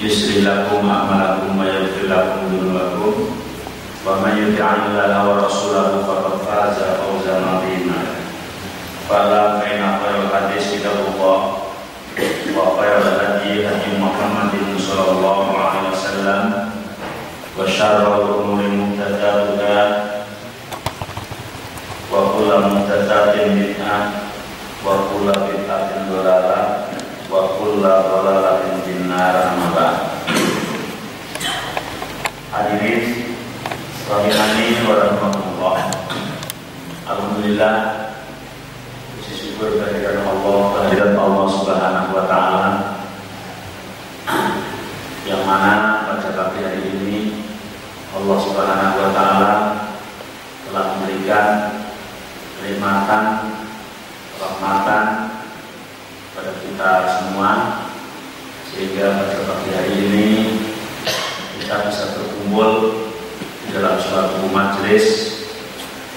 يسر لكم أعمالكم ويغفر لكم ذنوبكم ومن يطع الله ورسوله فقد فاز فوزا عظيما فلا فإن خير الحديث كتاب الله وخير الهدي هدي محمد صلى الله عليه وسلم وشر الأمور محدثاتها وكل محدثات بدعة وكل بدعة ضلالة wa kulla dalalatin finnar amma ba'd. Hadirin rahimani wa rahmatullah alhamdulillah puji syukur kehadiran Allah kehadiran Allah Subhanahu wa taala. Yang mana pada pagi hari ini Allah Subhanahu wa taala telah memberikan kenikmatan rahmatan pada kita semua sehingga pada pagi hari ini kita bisa berkumpul di dalam suatu majelis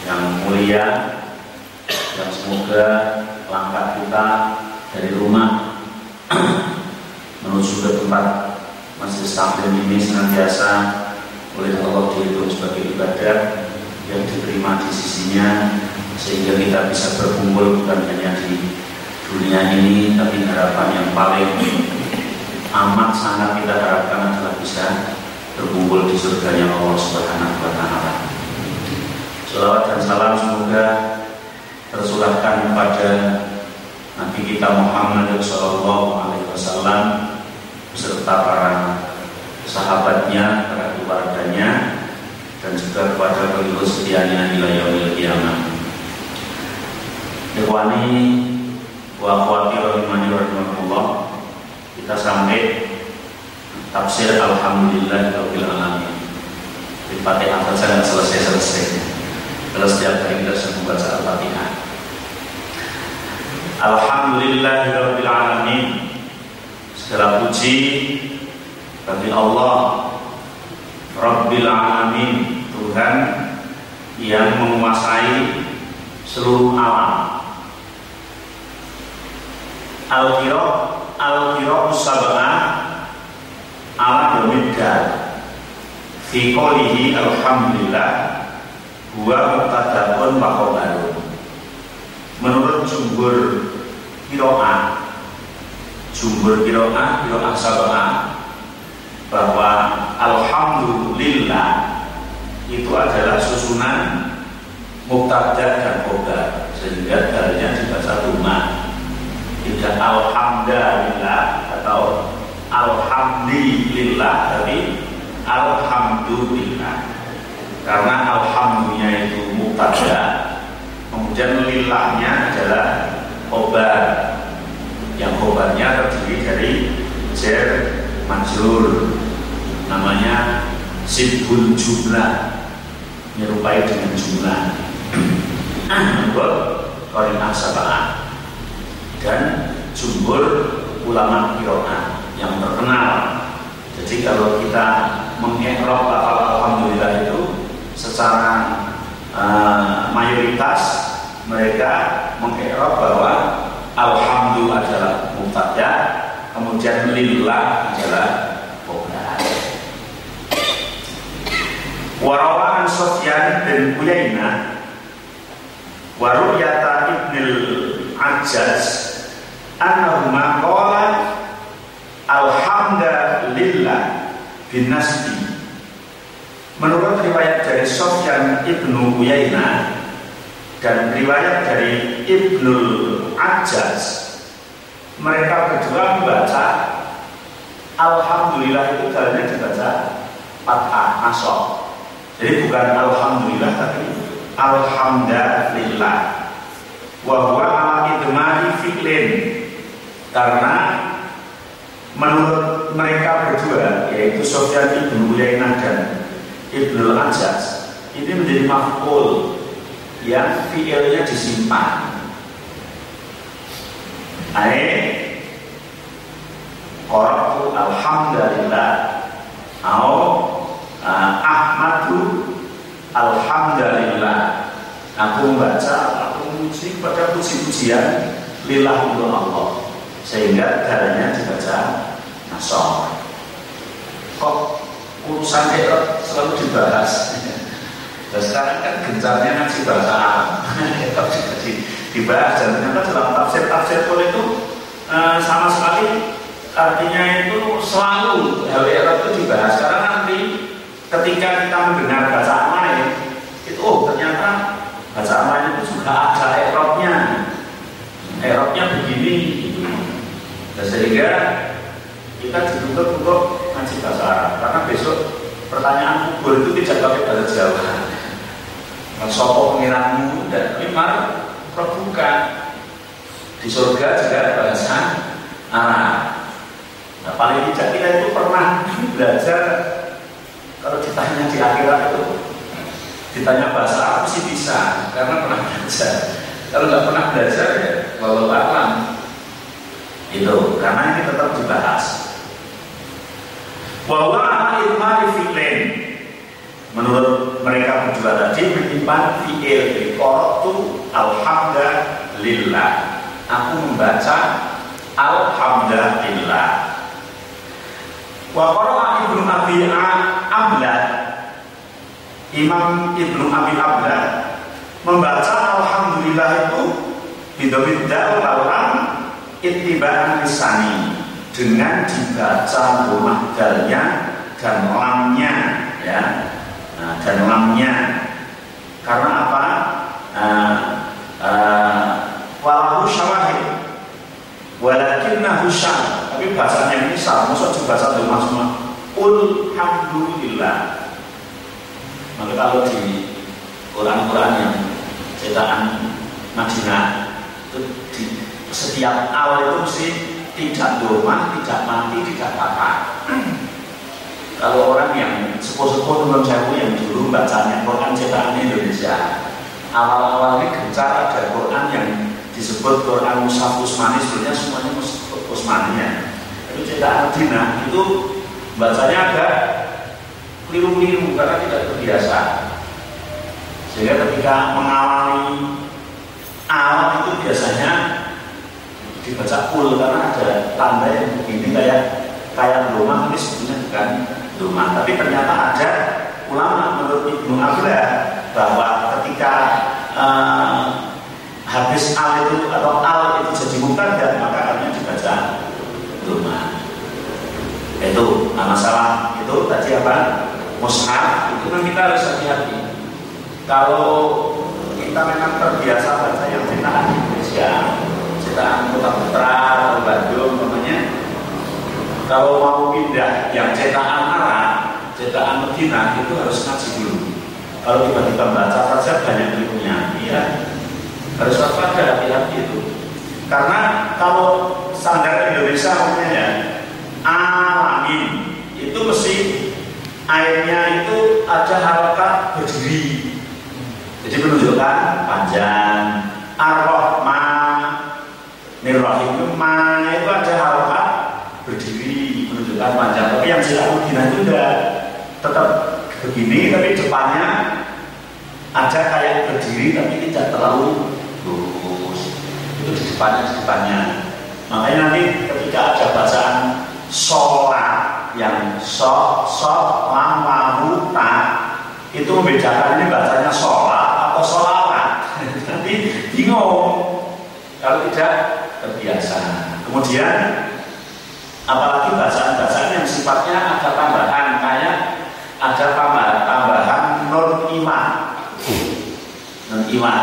yang mulia yang semoga langkah kita dari rumah menuju ke tempat masjid taklim ini senantiasa oleh Allah dihitung sebagai ibadah yang diterima di sisinya sehingga kita bisa berkumpul bukan hanya di dunia ini tapi harapan yang paling amat sangat kita harapkan adalah bisa berkumpul di surganya Allah Subhanahu wa taala. Salawat dan salam semoga tersulahkan kepada Nabi kita Muhammad sallallahu alaihi wasallam beserta para sahabatnya, para keluarganya dan juga kepada pengikut setianya nilai yaumil kiamat. Ikhwani wa akhwati rahimani rahimakumullah. Kita sampai tafsir Alhamdulillah Rabbil Alamin. Di Fatihah saja nggak selesai-selesai. Kalau setiap hari kita sudah membaca Al-Fatihah. Alhamdulillah Rabbil Alamin. Segala puji bagi Allah Rabbil Alamin Tuhan yang menguasai seluruh alam Al-Qira Al-Qira Sab'ah ala domidal fi qolihi alhamdulillah huwa mubtada'un wa khabarun menurut jumhur qiraah jumhur qiraah qiraah sab'ah bahwa alhamdulillah itu adalah susunan mubtada dan khobar sehingga dalnya dibaca rumah tidak alhamdulillah atau Alhamdulillah tapi Alhamdulillah. Karena Alhamdulillah itu mubtada. Kemudian lillahnya adalah khobar. Yang khobarnya terdiri dari jer majrur. Namanya sibul jumlah. Menyerupai dengan jumlah. Menurut Qarinah Sabah dan jumhur ulama kiroah yang terkenal. Jadi kalau kita mengekrok lafal alhamdulillah itu secara uh, mayoritas mereka mengekrok bahwa alhamdulillah adalah mubtada, kemudian lillah adalah khobar. Warawan Sofyan bin Uyainah Waruyata ibnil Ajaz Annahuma qala Alhamdulillah bin Nasbi Menurut riwayat dari Sofyan ibnu Uyainah dan riwayat dari Ibnul Ajaz mereka berdua membaca Alhamdulillah itu dalilnya dibaca Fathah Nasab jadi bukan Alhamdulillah tapi Alhamdulillah Wahwa ala idmari fi'lin Karena menurut mereka berdua yaitu Sofyan ibnu Uyainah dan ibnu Ajas ini menjadi maf'ul yang fiilnya disimpan. Ae Qara'tu alhamdulillah Au uh, Ahmadu Alhamdulillah Aku membaca Aku memuji pada puji-pujian Lillah untuk Allah Sehingga darahnya dibaca Nasor Kok urusan erot selalu dibahas? Nah sekarang kan gencarnya ngaji bahasa Arab. Dibahas. Dan ternyata dalam tafsir-tafsir pun itu uh, sama sekali artinya itu selalu hal itu dibahas. Karena nanti ketika kita mendengar bahasa lain itu oh ternyata bahasa lain itu juga ada Eropnya Eropnya begini dan sehingga kita ditutup untuk ngaji bahasa Arab karena besok pertanyaan kubur itu tidak pakai bahasa Jawa Sopo pengiranmu dan memang terbuka di surga juga bahasa Arab. Nah, paling tidak kita itu pernah belajar kalau ditanya di akhirat itu ditanya bahasa Arab sih bisa karena pernah belajar. Kalau nggak pernah belajar ya walau alam itu karena ini tetap dibahas. Bahwa ilmu fi'lin. Menurut mereka berdua tadi menyimpan fi'il Qaratu alhamdulillah aku membaca alhamdulillah. Wa qara'a ibnu abi ablah Imam Ibnu Abi Ablah membaca alhamdulillah itu bidawid dal lawan ittiba'an lisani dengan dibaca rumah dalnya dan lamnya ya. Nah, dan lamnya. Karena apa? Uh, uh, walahu syawahid. Walakinnahu tapi bahasanya ini sama maksud bahasa rumah semua? Alhamdulillah maka kalau di Quran-Quran yang cetakan Madinah itu setiap awal itu mesti tidak domah, tidak mati, tidak apa kalau orang yang sepuh-sepuh menurut saya yang dulu bacanya Quran cetakan Indonesia. Awal-awal ini gencar ada Quran yang disebut Quran Musaf Usmani sebenarnya semuanya Usmani ya. Itu cetakan Dina itu bacanya agak keliru-keliru karena tidak terbiasa. Sehingga ketika mengawali alat itu biasanya dibaca full karena ada tanda yang begini kayak kayak rumah ini sebenarnya bukan rumah. Tapi ternyata ada ulama menurut Ibnu Abdullah bahwa ketika uh, habis al itu atau al itu jadi dan maka artinya dibaca rumah. Itu nah masalah itu tadi apa? Mushaf itu kan kita harus hati-hati. Kalau kita memang terbiasa baca yang cetakan Indonesia, cetakan Kota Putra atau Bandung, namanya kalau mau pindah yang cetakan Arab, cetakan Medina itu harus ngaji dulu. Kalau tiba-tiba baca saja banyak ilmunya, iya harus waspada hati-hati itu. Karena kalau standar Indonesia namanya alamin itu mesti airnya itu ada harokat berdiri. Jadi menunjukkan panjang. Ma itu ada harokat berdiri menunjukkan panjang. Tapi yang sila Medina itu udah tetap begini tapi depannya ada kayak berdiri tapi tidak terlalu lurus. Itu di depannya di depannya. Makanya nanti ketika ada bacaan sholat yang sok sok lam lamu ta itu membedakan ini bacanya sholat atau sholawat. Nanti bingung. Kalau tidak kemudian apalagi bacaan-bacaan yang sifatnya ada tambahan kayak ada tambahan tambahan non iman non iman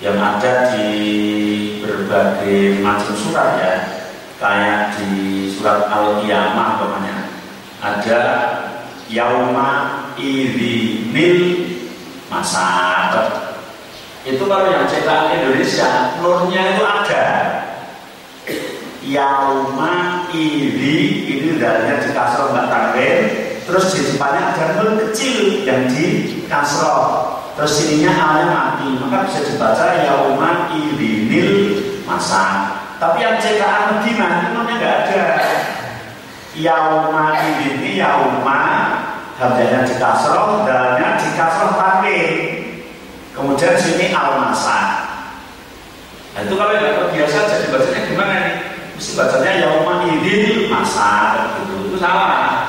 yang ada di berbagai macam surat ya. Kayak di surat al-qiyamah namanya ada yauma idinil masad itu kalau yang cetak Indonesia nurnya itu ada yauma ini ini dalnya di kasroh nggak tanwin terus di depannya ada nun kecil yang di kasroh terus sininya alnya mati. Maka bisa dibaca yauma ibinil masa. Tapi yang Medina itu nunnya nggak ada? Yauma ibini yauma. Hamzahnya di kasroh dalnya di kasroh tanwin kemudian sini al masa. Nah, itu kalau nggak terbiasa jadi bacanya gimana nih mesti bacanya yauma idin masa gitu itu salah.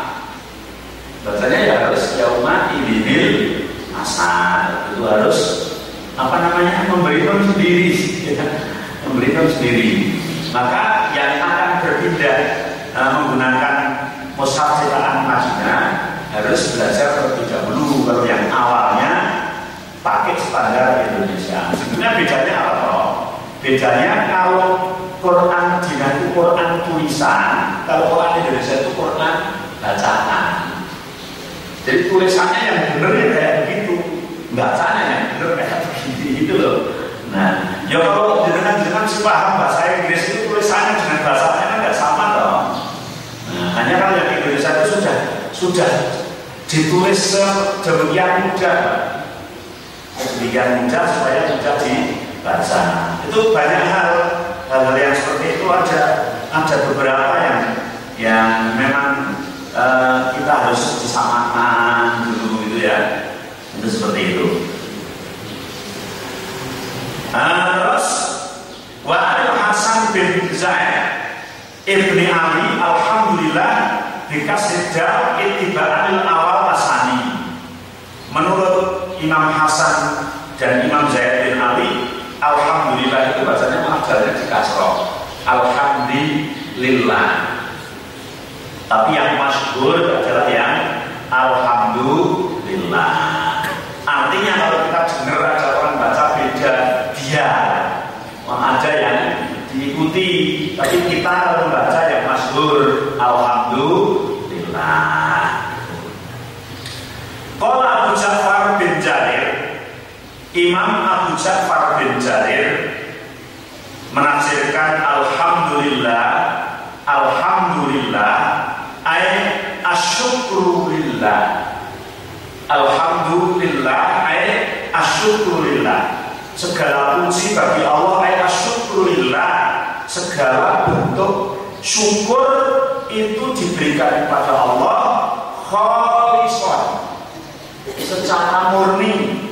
Bacanya ya harus yauma idin masa itu harus apa namanya memberikan sendiri. Ya. memberikan sendiri. Maka yang akan berpindah uh, menggunakan mushaf cetakan Madinah harus belajar terlebih dahulu kalau yang awalnya pakai standar Indonesia. Sebenarnya bedanya apa bedanya Quran tulisan, kalau Quran Indonesia itu Quran bacaan. Jadi tulisannya yang benar ya kayak begitu, bacanya yang benar kayak begini gitu loh. Nah, ya kalau dengan dengan si paham bahasa Inggris itu tulisannya dengan bahasanya kan nggak sama dong. Nah, hanya kalau yang Indonesia itu sudah sudah ditulis sedemikian mudah, sedemikian mudah supaya mudah dibaca. Itu banyak hal hal-hal yang seperti itu ada ada beberapa yang yang memang uh, kita harus disamakan dulu gitu ya. Itu seperti itu. Uh, terus wa Hasan bin Zaid ibni Ali alhamdulillah dikasih dal itiba'anil awal asani menurut Imam Hasan dan Imam Zaid bin Ali Alhamdulillah itu bahasanya majalnya di kasroh Alhamdulillah. Tapi yang masyhur adalah yang Alhamdulillah. Artinya kalau kita dengar ada orang baca beda dia. Ada yang diikuti. Tapi kita kalau membaca yang masyhur Alhamdulillah. Kalau Abu Ja'far bin Imam Abu Ja'far bin Jarir menafsirkan Alhamdulillah Alhamdulillah ay asyukrulillah. Alhamdulillah ay asyukrulillah. Segala puji bagi Allah ay asyukrulillah. Segala bentuk syukur itu diberikan kepada Allah khalisan secara murni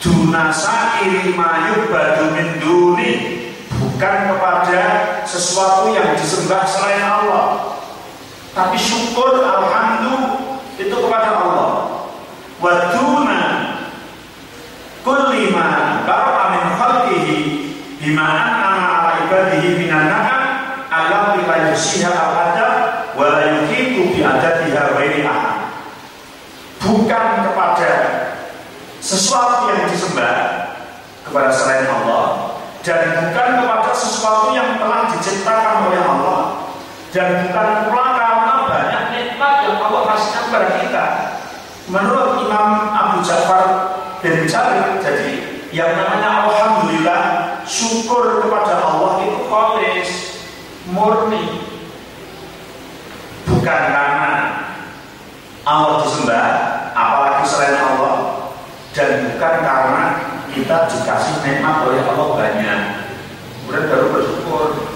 dunasa irimayu badu duni. Bukan kepada sesuatu yang disembah selain Allah. Tapi syukur alhamdulillah itu kepada Allah. Waduna kulli ma bara'a min khalqihi bima an'ama ala ibadihi minan na'am allati la yusiha al-adab wa la yuhitu bi adadiha ghairi bukan sesuatu yang disembah kepada selain Allah dan bukan kepada sesuatu yang telah diciptakan oleh Allah dan bukan pula karena banyak nikmat yang Allah kasihkan kepada kita. Menurut Imam Abu Ja'far bin Jarir jadi yang namanya Alhamdulillah syukur kepada Allah itu kholis murni. Bukan karena Allah disembah apalagi selain Allah dan bukan karena kita dikasih nikmat oleh Allah banyak. Kemudian baru bersyukur.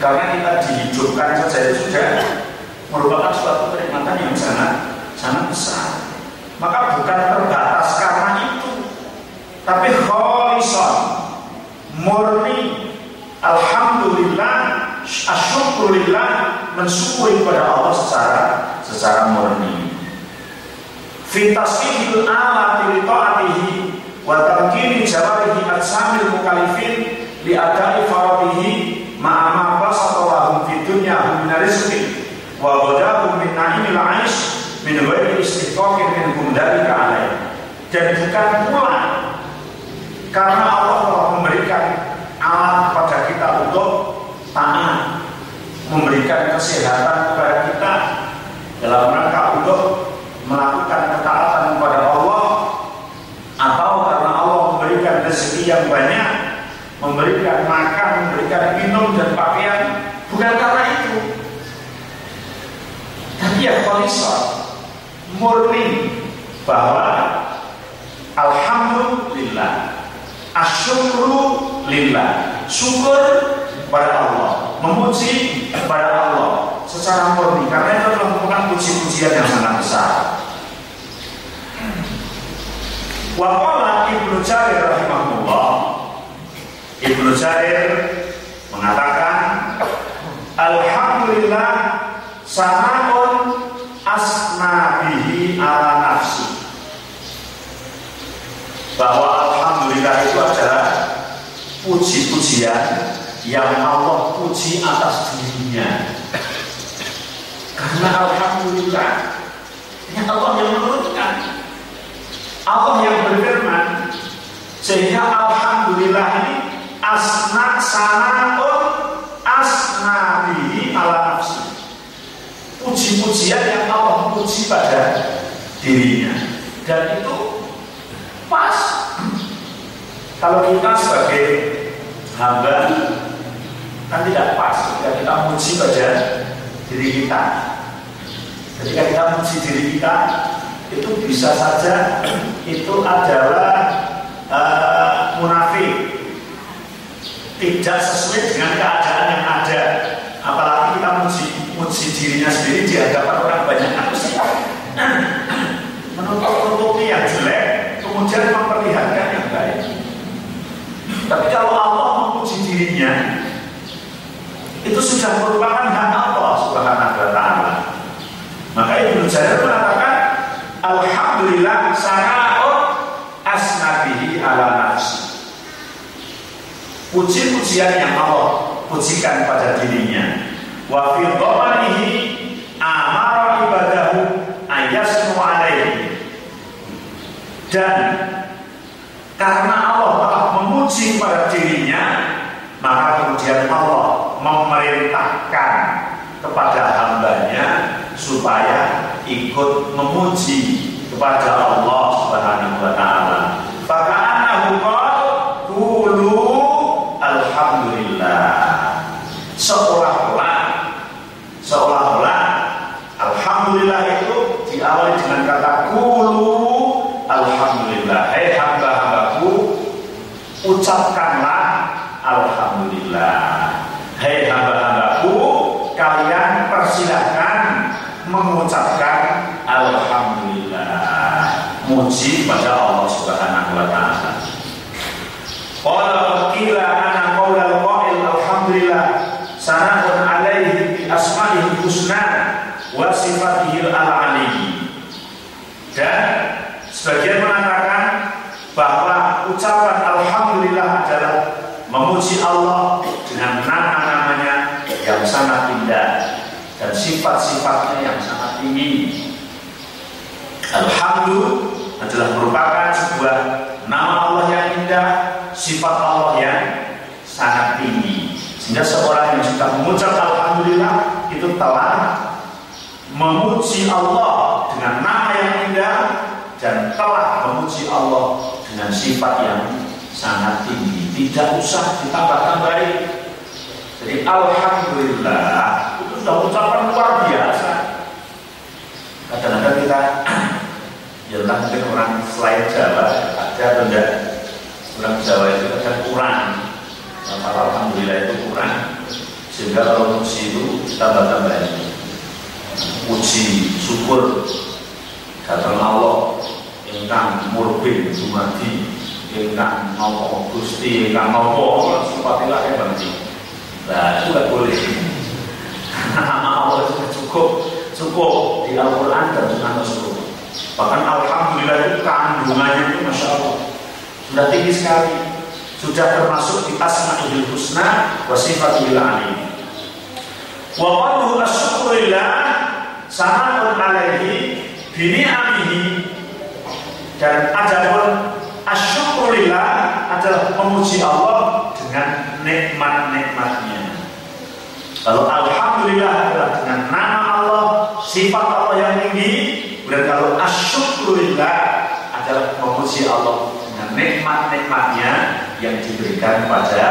Karena kita dihidupkan saja sudah merupakan suatu kenikmatan yang sangat sangat besar. Maka bukan terbatas karena itu tapi kholison murni alhamdulillah asyukurillah mensyukuri kepada Allah secara secara murni. Fi tasihil alati li ta'atihi 'aish dan bukan pula karena Allah telah memberikan alat kepada kita untuk taat memberikan kesehatan kepada kita dalam rangka untuk melakukan ketaatan kepada Allah atau karena Allah memberikan rezeki yang banyak, memberikan minum dan pakaian, bukan karena itu. murni bahwa Alhamdulillah Asyukru lillah Syukur pada Allah Memuji pada Allah Secara murni Karena itu adalah merupakan puji-pujian yang sangat besar Waqala Ibnu Jarir rahimahullah Ibnu Jarir mengatakan Alhamdulillah sana'un asna bihi ala nafsi. Bahwa Alhamdulillah itu adalah puji-pujian yang Allah puji atas dirinya. Karena Alhamdulillah ini Allah yang menurunkan. Allah yang berfirman sehingga Alhamdulillah ini asna sanatun asna bihi ala nafsi. Puji-pujian yang Allah puji pada dirinya. Dan itu pas. Kalau kita sebagai hamba kan tidak pas. Ketika kita muji pada diri kita. Ketika kita muji diri kita itu bisa saja itu adalah uh, munafik tidak sesuai dengan keadaan yang ada. Apalagi kita muji muji dirinya sendiri di hadapan orang banyak manusia. Menutup-nutupi yang jelek kemudian memperlihatkan yang baik. Tapi kalau Allah memuji dirinya itu sudah merupakan hak Allah subhanahu wa ta'ala. Maka Ibnu Jarir mengatakan Alhamdulillah sana'un asnabihi ala puji-pujian yang Allah pujikan pada dirinya wa fi dhamanihi amara ibadahu ayasmu alaihi dan karena Allah telah memuji pada dirinya maka kemudian Allah memerintahkan kepada hambanya supaya ikut memuji kepada Allah Subhanahu wa taala. Faka'annahu qulu alhamdulillah. Seolah-olah seolah-olah alhamdulillah itu diawali dengan kata kulu alhamdulillah. Hei hamba-hambaku, ucapkanlah alhamdulillah. Hei hamba-hambaku, kalian persilahkan mengucapkan alhamdulillah. Muji pada Allah Subhanahu wa taala. Qala qila ana qaula al-qail alhamdulillah sanadun alaihi bi asma'ihi husna wa sifatihi al-ali. Dan sebagian mengatakan bahwa ucapan alhamdulillah adalah memuji Allah dengan nama-namanya yang sangat indah dan sifat-sifatnya yang sangat tinggi. Alhamdulillah adalah merupakan sebuah nama Allah yang indah, sifat Allah yang sangat tinggi. Sehingga seorang yang sudah mengucap Alhamdulillah itu telah memuji Allah dengan nama yang indah dan telah memuji Allah dengan sifat yang sangat tinggi. Tidak usah ditambah-tambahin. Jadi Alhamdulillah itu sudah ucapan luar biasa. Kadang-kadang kita ya mungkin orang selain Jawa ada benda orang Jawa itu kadang kurang. Kalau Alhamdulillah itu kurang. Sehingga kalau muji itu tambah-tambahin. Puji, syukur. Datang Allah. Ingkang murbin dumadi. Ingkang nopo gusti ingkang nopo. Sifatilah yang berarti nah itu gak boleh. Nama Allah itu cukup. Cukup. Di Al-Quran dan Sunnah Rasulullah bahkan Alhamdulillah itu kandungannya itu Masya Allah. Sudah tinggi sekali sudah termasuk di asma'ul husna wa sifatul alim. Wa qaluhu asyukurillah sanatun alaihi bini'amihi dan adapun asyukurillah adalah memuji Allah dengan nikmat-nikmatnya. Kalau alhamdulillah adalah dengan nama Allah, sifat Allah yang tinggi, dan kalau asyukurillah adalah memuji Allah dengan nikmat-nikmatnya yang diberikan pada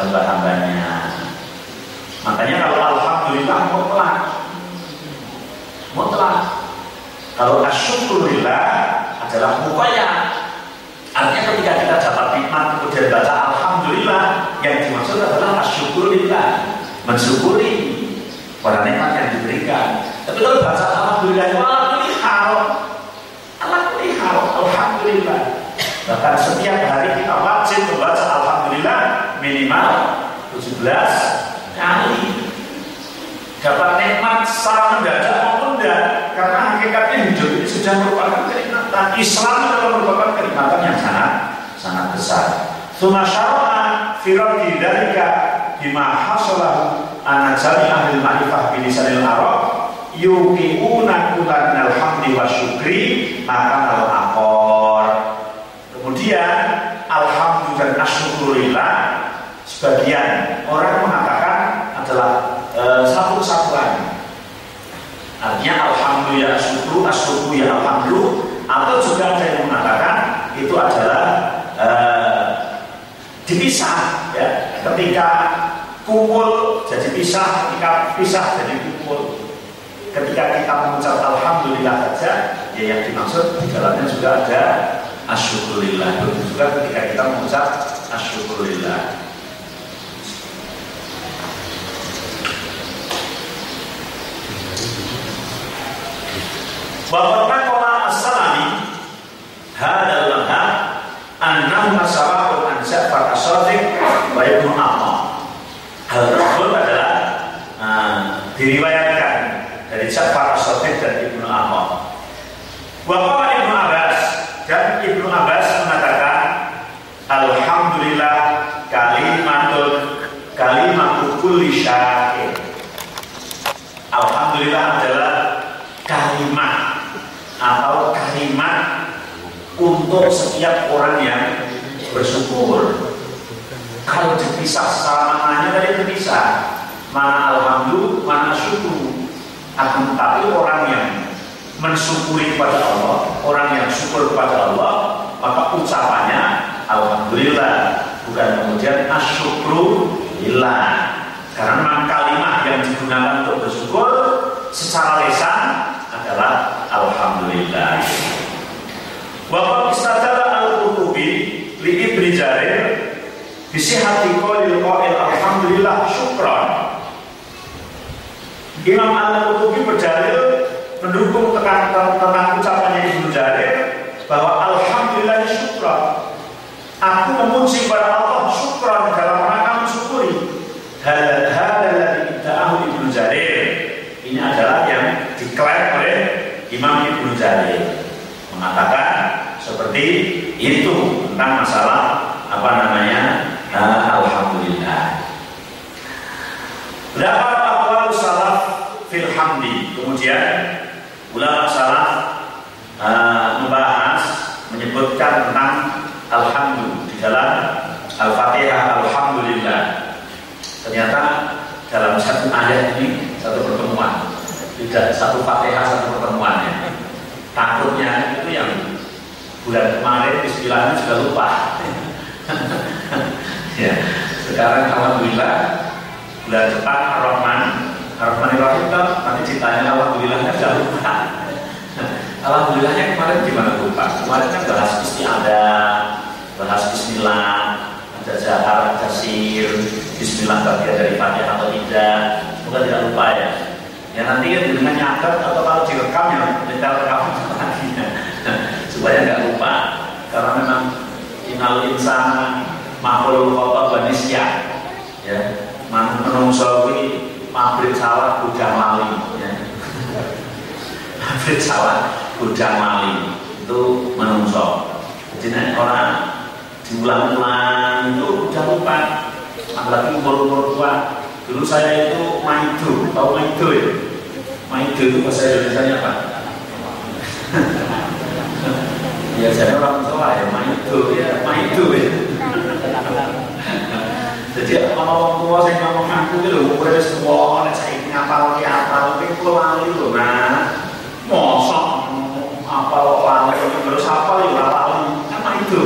hamba-hambanya. Makanya kalau alhamdulillah mutlak, mutlak Kalau asyukurillah adalah mukaya. Artinya ketika kita dapat nikmat kemudian baca alhamdulillah yang dimaksud adalah asyukurillah, mensyukuri pada nikmat yang diberikan. Tapi kalau baca alhamdulillah, alhamdulillah, alhamdulillah, alhamdulillah. Bahkan setiap hari kita wajib membaca alhamdulillah minimal 17 kali. Dapat nikmat secara mendadak maupun tidak karena hakikatnya hidup ini sudah merupakan kenikmatan. Islam adalah merupakan kenikmatan yang sangat sangat besar. Suma syara'a fi raddi dzalika bima hasalahu ana jami ahli ma'rifah bi lisanil arab yuqiuna kulan alhamdi wa syukri maka al aqor. Kemudian alhamdulillah asyukurillah sebagian orang mengatakan adalah e, satu kesatuan. Artinya alhamdulillah syukur, asyukur ya alhamdulillah. Atau juga ada yang mengatakan itu adalah e, dipisah ya. Ketika kumpul jadi pisah. Ketika pisah jadi kumpul. Ketika kita mengucap alhamdulillah saja ya yang dimaksud di dalamnya juga ada asyukurillah. Begitu juga ketika kita mengucap asyukurillah. Bapak Nakola As-Salami. Hadal Lahab Annahu Nasarahul Ansar Fata Sodik Wa Ibnu Hal tersebut adalah uh, Diriwayatkan Dari Ja'far As-Sodik dan Ibnu Ammar Bapak Ibnu Abbas Dan Ibnu Abbas mengatakan Alhamdulillah Kalimatun Kalimatun kulli syakir Alhamdulillah adalah kalimat atau kalimat untuk setiap orang yang bersyukur. Kalau dipisah secara maknanya tadi terpisah. Mana alhamdulillah, mana syukur. Akan tetapi orang yang mensyukuri kepada Allah, orang yang syukur kepada Allah, maka ucapannya alhamdulillah, bukan kemudian asyukru lillah. Karena memang kalimat yang digunakan untuk bersyukur secara lesan adalah Alhamdulillah. Bapak istadala al-Qutubi li Ibni Jarir bisihati qawlil qail alhamdulillah syukran. Imam al-Qutubi berdalil mendukung tekan tentang ucapannya Ibnu Jarir bahwa alhamdulillah syukran. Aku memuji pada Allah syukran dalam rangka mensyukuri hal hal yang idda'ahu Ibnu Jarir. Ini adalah yang diklaim oleh Imam Ibnu Jarir mengatakan seperti itu tentang masalah apa namanya uh, Alhamdulillah. Dapat akwal salaf fil hamdi. Kemudian ulama salaf uh, membahas menyebutkan tentang alhamdulillah di dalam Al-Fatihah Alhamdulillah. Ternyata dalam satu ayat ini satu pertemuan tidak satu fatihah satu pertemuan ya. Takutnya bulan kemarin istilahnya sudah lupa. ya, sekarang alhamdulillah bulan depan Ar-Rahman Ar-Rahman Rahim kan nanti ditanya alhamdulillahnya sudah lupa. Alhamdulillahnya kemarin gimana lupa? Kemarin kan bahas istiadah, bahas bismillah, ada zahar, ada sir, bismillah bagian dari fatihah atau tidak. Semoga tidak lupa ya. Ya nanti kan dengan nyatet atau kalau direkam ya detail rekaman lagi supaya nggak lupa karena memang inal insan makhluk kota banisya ya. Menungso pabrik sawah gudang mali ya. Pabrik sawah gudang mali itu menungso jadi orang diulang-ulang itu udah lupa. Apalagi umur-umur tua Dulu saya itu maido, tahu maido ya? Maido itu bahasa Indonesia apa? ya saya orang tua ya maido ya maido ya. Jadi kalau orang tua saya ngomong aku itu loh, udah semua orang saya ini apa lagi apa lagi lali loh nah, mosok apa lali terus apa lagi lali kan maido.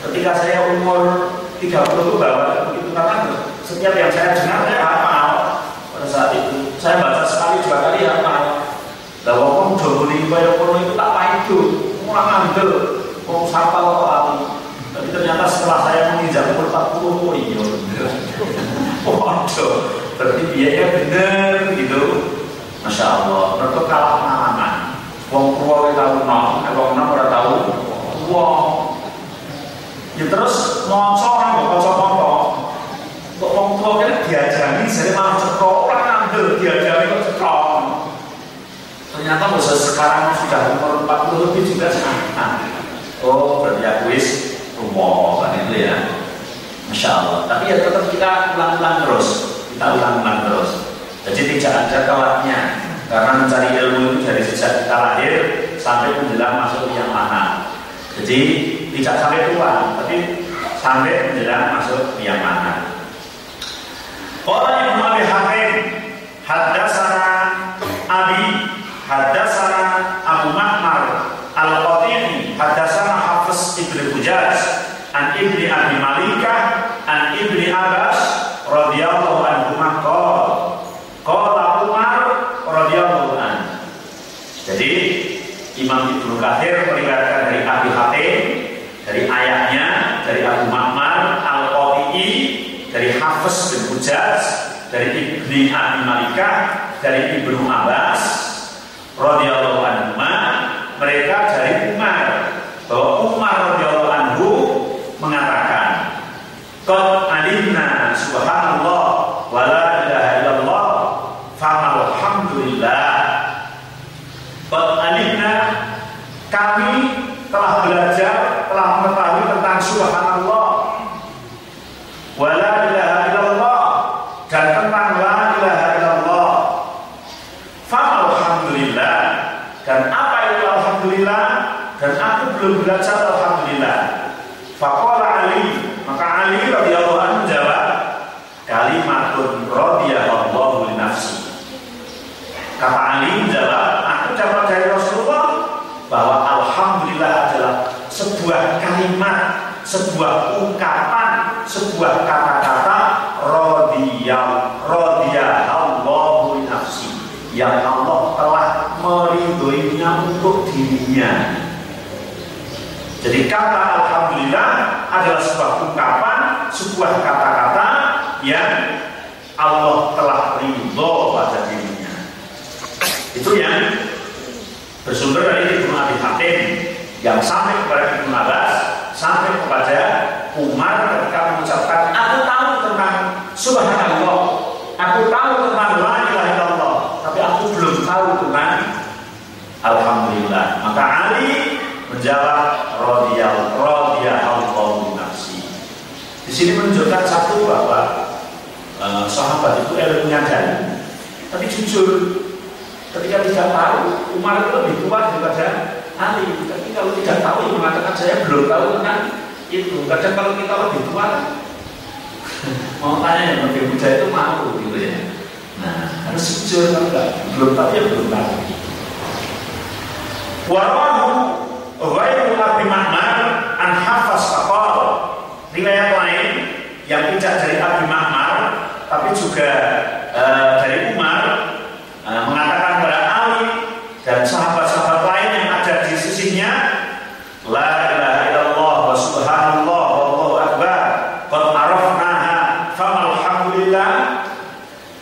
Ketika saya umur 30 itu bawa begitu karena setiap yang saya dengar saya hafal pada saat itu. Saya baca sekali dua kali hafal. Lah wong dongone kaya kono itu tak paido, kurang ngandel, mau sapa kok ali. Tapi ternyata setelah saya menginjak umur 40 oh iya. Oh, aduh. Berarti biaya bener gitu. Masya Allah, mereka kalah pengalaman. Wong tua kita tahu nom, eh, wong nom udah tahu. Wong. Ya terus ngoco orang nggak ngoco ngoco. Kok wong tua kan diajari, jadi malah cekrok orang ngambil diajari kok cekrok. Ternyata masa sekarang sudah umur 40 lebih juga sangat. Oh, berarti aku wis rumah kan itu ya. Masya Allah. Tapi ya tetap kita ulang-ulang terus, kita ulang-ulang terus. Jadi tidak ada kawannya karena mencari ilmu itu dari sejak kita lahir sampai menjelang masuk yang mana. Jadi tidak sampai tua, tapi sampai menjelang masuk yang mana. Orang yang Abi Hakim Haddasana Abi Haddasana Abu Ma'mar Al-Qatini Haddasana Hafiz Ibn Hujaz An Ibni Abi Malikah An Ibni Abbas radhiyallahu anhu qala. Qala Umar radhiyallahu anhu. Jadi Imam Ibnu Katsir meriwayatkan dari Abi Hatim dari ayahnya dari Abu Ma'mar Al-Qati'i dari Hafiz bin Hujaz dari Ibni Abi Malikah dari Ibnu Abbas radhiyallahu anhu mereka dari Umar. Bahwa Umar radhiyallahu anhu mengatakan Qad alimna subhanallah wa la ilaha illallah alhamdulillah Qad alimna kami telah belajar telah mengetahui tentang subhanallah wa la ilaha illallah dan tentang la ilaha illallah alhamdulillah dan apa itu alhamdulillah dan aku belum belajar alhamdulillah. Faqala Ali maka Ali radhiyallahu anhu menjawab kalimatun radhiyallahu li nafsi kata Ali menjawab aku dapat dari Rasulullah bahwa alhamdulillah adalah sebuah kalimat sebuah ungkapan sebuah kata-kata radhiyal radhiyallahu li nafsi yang Allah telah meridhoinya untuk dirinya jadi kata Alhamdulillah adalah sebuah ungkapan, sebuah kata-kata yang Allah telah ridho pada dirinya. Itu yang bersumber dari Ibnu Abi Hatim yang sampai kepada Ibnu Abbas, sampai kepada Umar ketika mengucapkan, aku tahu tentang Subhanallah, aku tahu tentang La ilaha tapi aku belum tahu tentang Alhamdulillah. Maka Ali menjawab radiyal radiyallahu nafsi. Di sini menunjukkan satu bahwa uh, sahabat itu ilmunya dalam, tapi jujur ketika tidak tahu Umar itu lebih tua daripada Ali. Tapi kalau tidak tahu yang mengatakan saya belum tahu tentang itu. Kadang kalau kita lebih tua mau tanya yang lebih muda itu mau gitu ya. Nah harus jujur kalau belum tahu ya belum tahu. Warahu Ghairu Abi Ma'mar an Hafaz Faqal Riwayat lain yang tidak dari Abi Ma'mar tapi juga uh, dari Umar uh, mengatakan kepada Ali dan sahabat-sahabat lain yang ada di sisinya La ilaha illallah wa subhanallah wallahu akbar qad arafnaha famalhamdulillah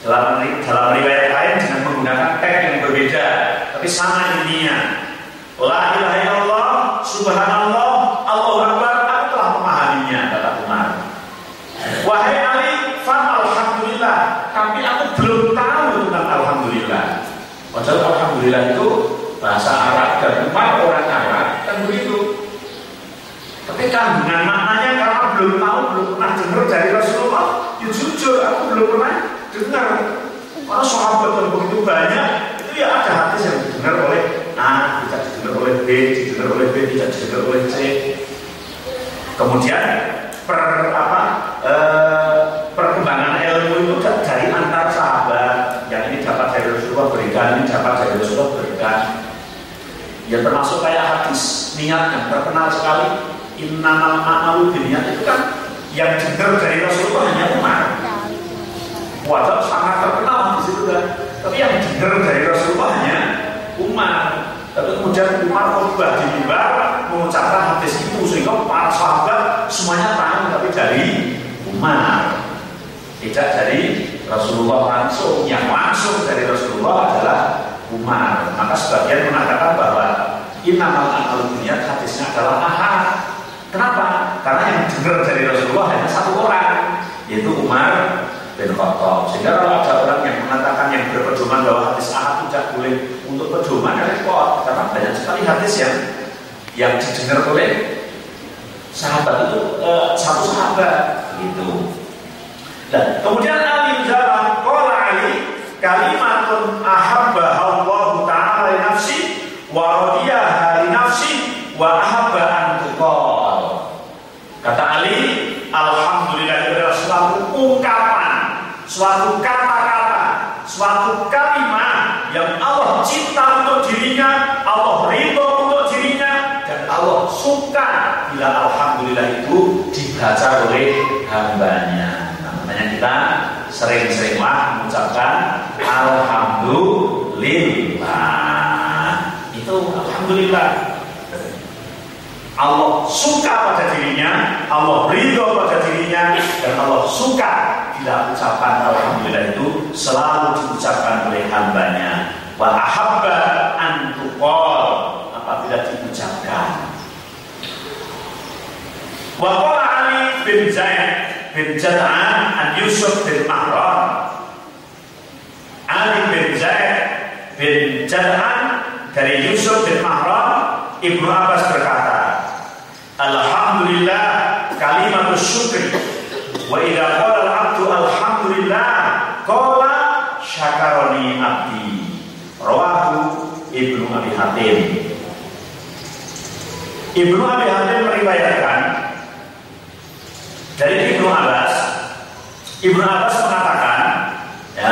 dalam dalam riwayat lain dengan menggunakan teks yang berbeda tapi sama intinya La ilaha illallah subhanallah Allahu akbar aku telah memahaminya kata Umar Wahai Ali fa alhamdulillah tapi aku belum tahu tentang alhamdulillah padahal alhamdulillah itu bahasa Umar orang Arab kan begitu tapi kandungan maknanya karena belum tahu belum pernah dengar dari Rasulullah ya jujur aku belum pernah dengar. Karena sahabat yang begitu banyak itu ya ada hadis yang didengar oleh A tidak didengar oleh B didengar oleh B tidak didengar oleh C. Kemudian per apa e, perkembangan ilmu itu dari antar sahabat. Yang ini dapat dari Rasulullah berikan ini dapat dari Rasulullah berikan ya termasuk kayak hadis niat yang terkenal sekali innamal ma'alu niat itu kan yang dengar dari Rasulullah hanya Umar. Wadah sangat terkenal di situ kan? Tapi yang dengar dari Rasulullah hanya Umar. Tapi kemudian Umar khutbah di mimbar mengucapkan hadis itu sehingga para sahabat semuanya tahu tapi dari Umar. Tidak dari Rasulullah langsung. Yang langsung dari Rasulullah adalah Umar maka sebagian mengatakan bahwa inamal amal dunia hadisnya adalah ahad kenapa? karena yang dengar dari Rasulullah hanya satu orang yaitu Umar bin Khattab. Sehingga kalau ada orang yang mengatakan yang berpedoman bahwa hadis ahad tidak boleh untuk pedoman ya repot karena banyak sekali hadis yang yang didengar oleh sahabat itu eh, satu sahabat gitu. Dan kemudian Ali menjawab, "Qala Ali kalimatun ahabba Allah taala li nafsi wa nafsi wa ahabba Kata Ali, alhamdulillah adalah suatu ungkapan suatu kata-kata, suatu kalimat yang Allah cinta untuk dirinya, Allah ridho untuk dirinya, dan Allah suka bila Alhamdulillah itu dibaca oleh hambanya. Nah, makanya kita sering-seringlah mengucapkan Alhamdulillah. Itu Alhamdulillah. Allah suka pada dirinya, Allah ridho pada dirinya, dan Allah suka bila ucapan Alhamdulillah itu selalu diucapkan oleh hambanya. Wa ahabba an apabila diucapkan. Wa qala Ali bin Zaid bin Jad'an an Yusuf bin Mahram. Ali bin Zaid bin Jad'an dari Yusuf bin Mahram Ibnu Abbas berkata, Alhamdulillah kalimat syukri. Wa idza qala al-'abdu alhamdulillah qala syakaroni abdi. Rawahu Ibnu Abi Hatim. Ibnu Abi Hatim meriwayatkan dari Ibnu Abbas. Ibnu Abbas mengatakan, ya,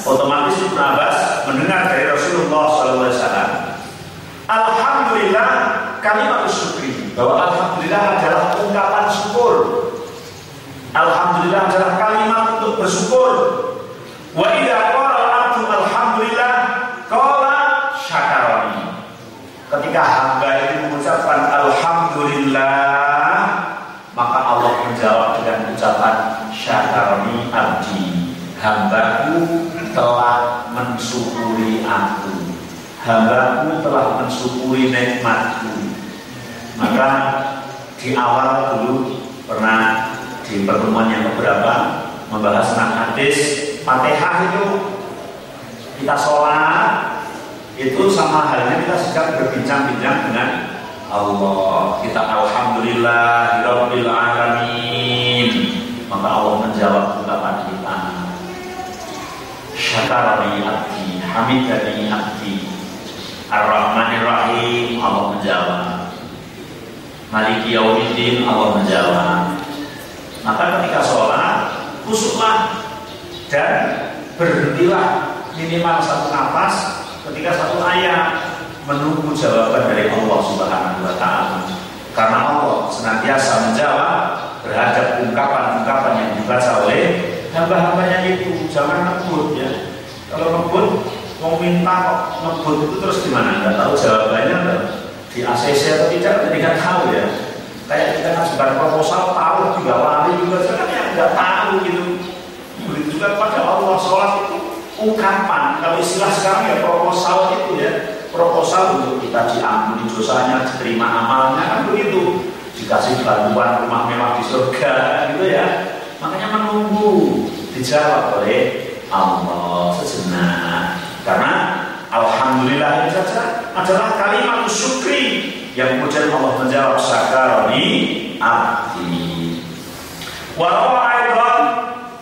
otomatis Ibnu Abbas mendengar Alhamdulillah kalimat syukri bahwa Alhamdulillah adalah ungkapan syukur. Alhamdulillah adalah kalimat untuk bersyukur. Wa idza qala abdu alhamdulillah qala syakaroni. Ketika hamba itu mengucapkan alhamdulillah maka Allah menjawab dengan ucapan syakaroni abdi. Hambaku telah mensyukuri aku hambaku telah mensyukuri nikmatku. Maka di awal dulu pernah di pertemuan yang beberapa membahas tentang hadis Fatihah itu. Kita sholat itu sama halnya kita sedang berbincang-bincang dengan Allah. Kita Alhamdulillah Rabbil Alamin. Maka Allah menjawab ungkapan kita. Syakarani abdi Hamidani abdi Ar-Rahmanir Rahim Allah menjawab. Maliki Yaumiddin Allah menjawab. Maka ketika sholat Kusuklah Dan berhentilah Minimal satu nafas Ketika satu ayat Menunggu jawaban dari Allah Subhanahu Wa Taala. Karena Allah senantiasa menjawab Terhadap ungkapan-ungkapan yang dibaca oleh Hamba-hambanya itu. Jangan ngebut ya. Kalau ngebut mau minta kok ngebut itu terus gimana? Nggak tahu jawabannya kan? di ACC atau tidak, jadi nggak tahu ya. Kayak kita ngajukan proposal tahu tiga wali juga kan yang nggak tahu gitu. Begitu juga pada Allah sholat itu ungkapan. Kalau istilah sekarang ya proposal itu ya proposal untuk kita diampuni dosanya, diterima amalnya kan begitu. Dikasih bantuan rumah mewah di surga gitu ya. Makanya menunggu dijawab oleh Allah sejenak. Alhamdulillah. Saja adalah kalimat syukri yang kemudian Allah menjawab syakaroni abdi. Wa rawa aidan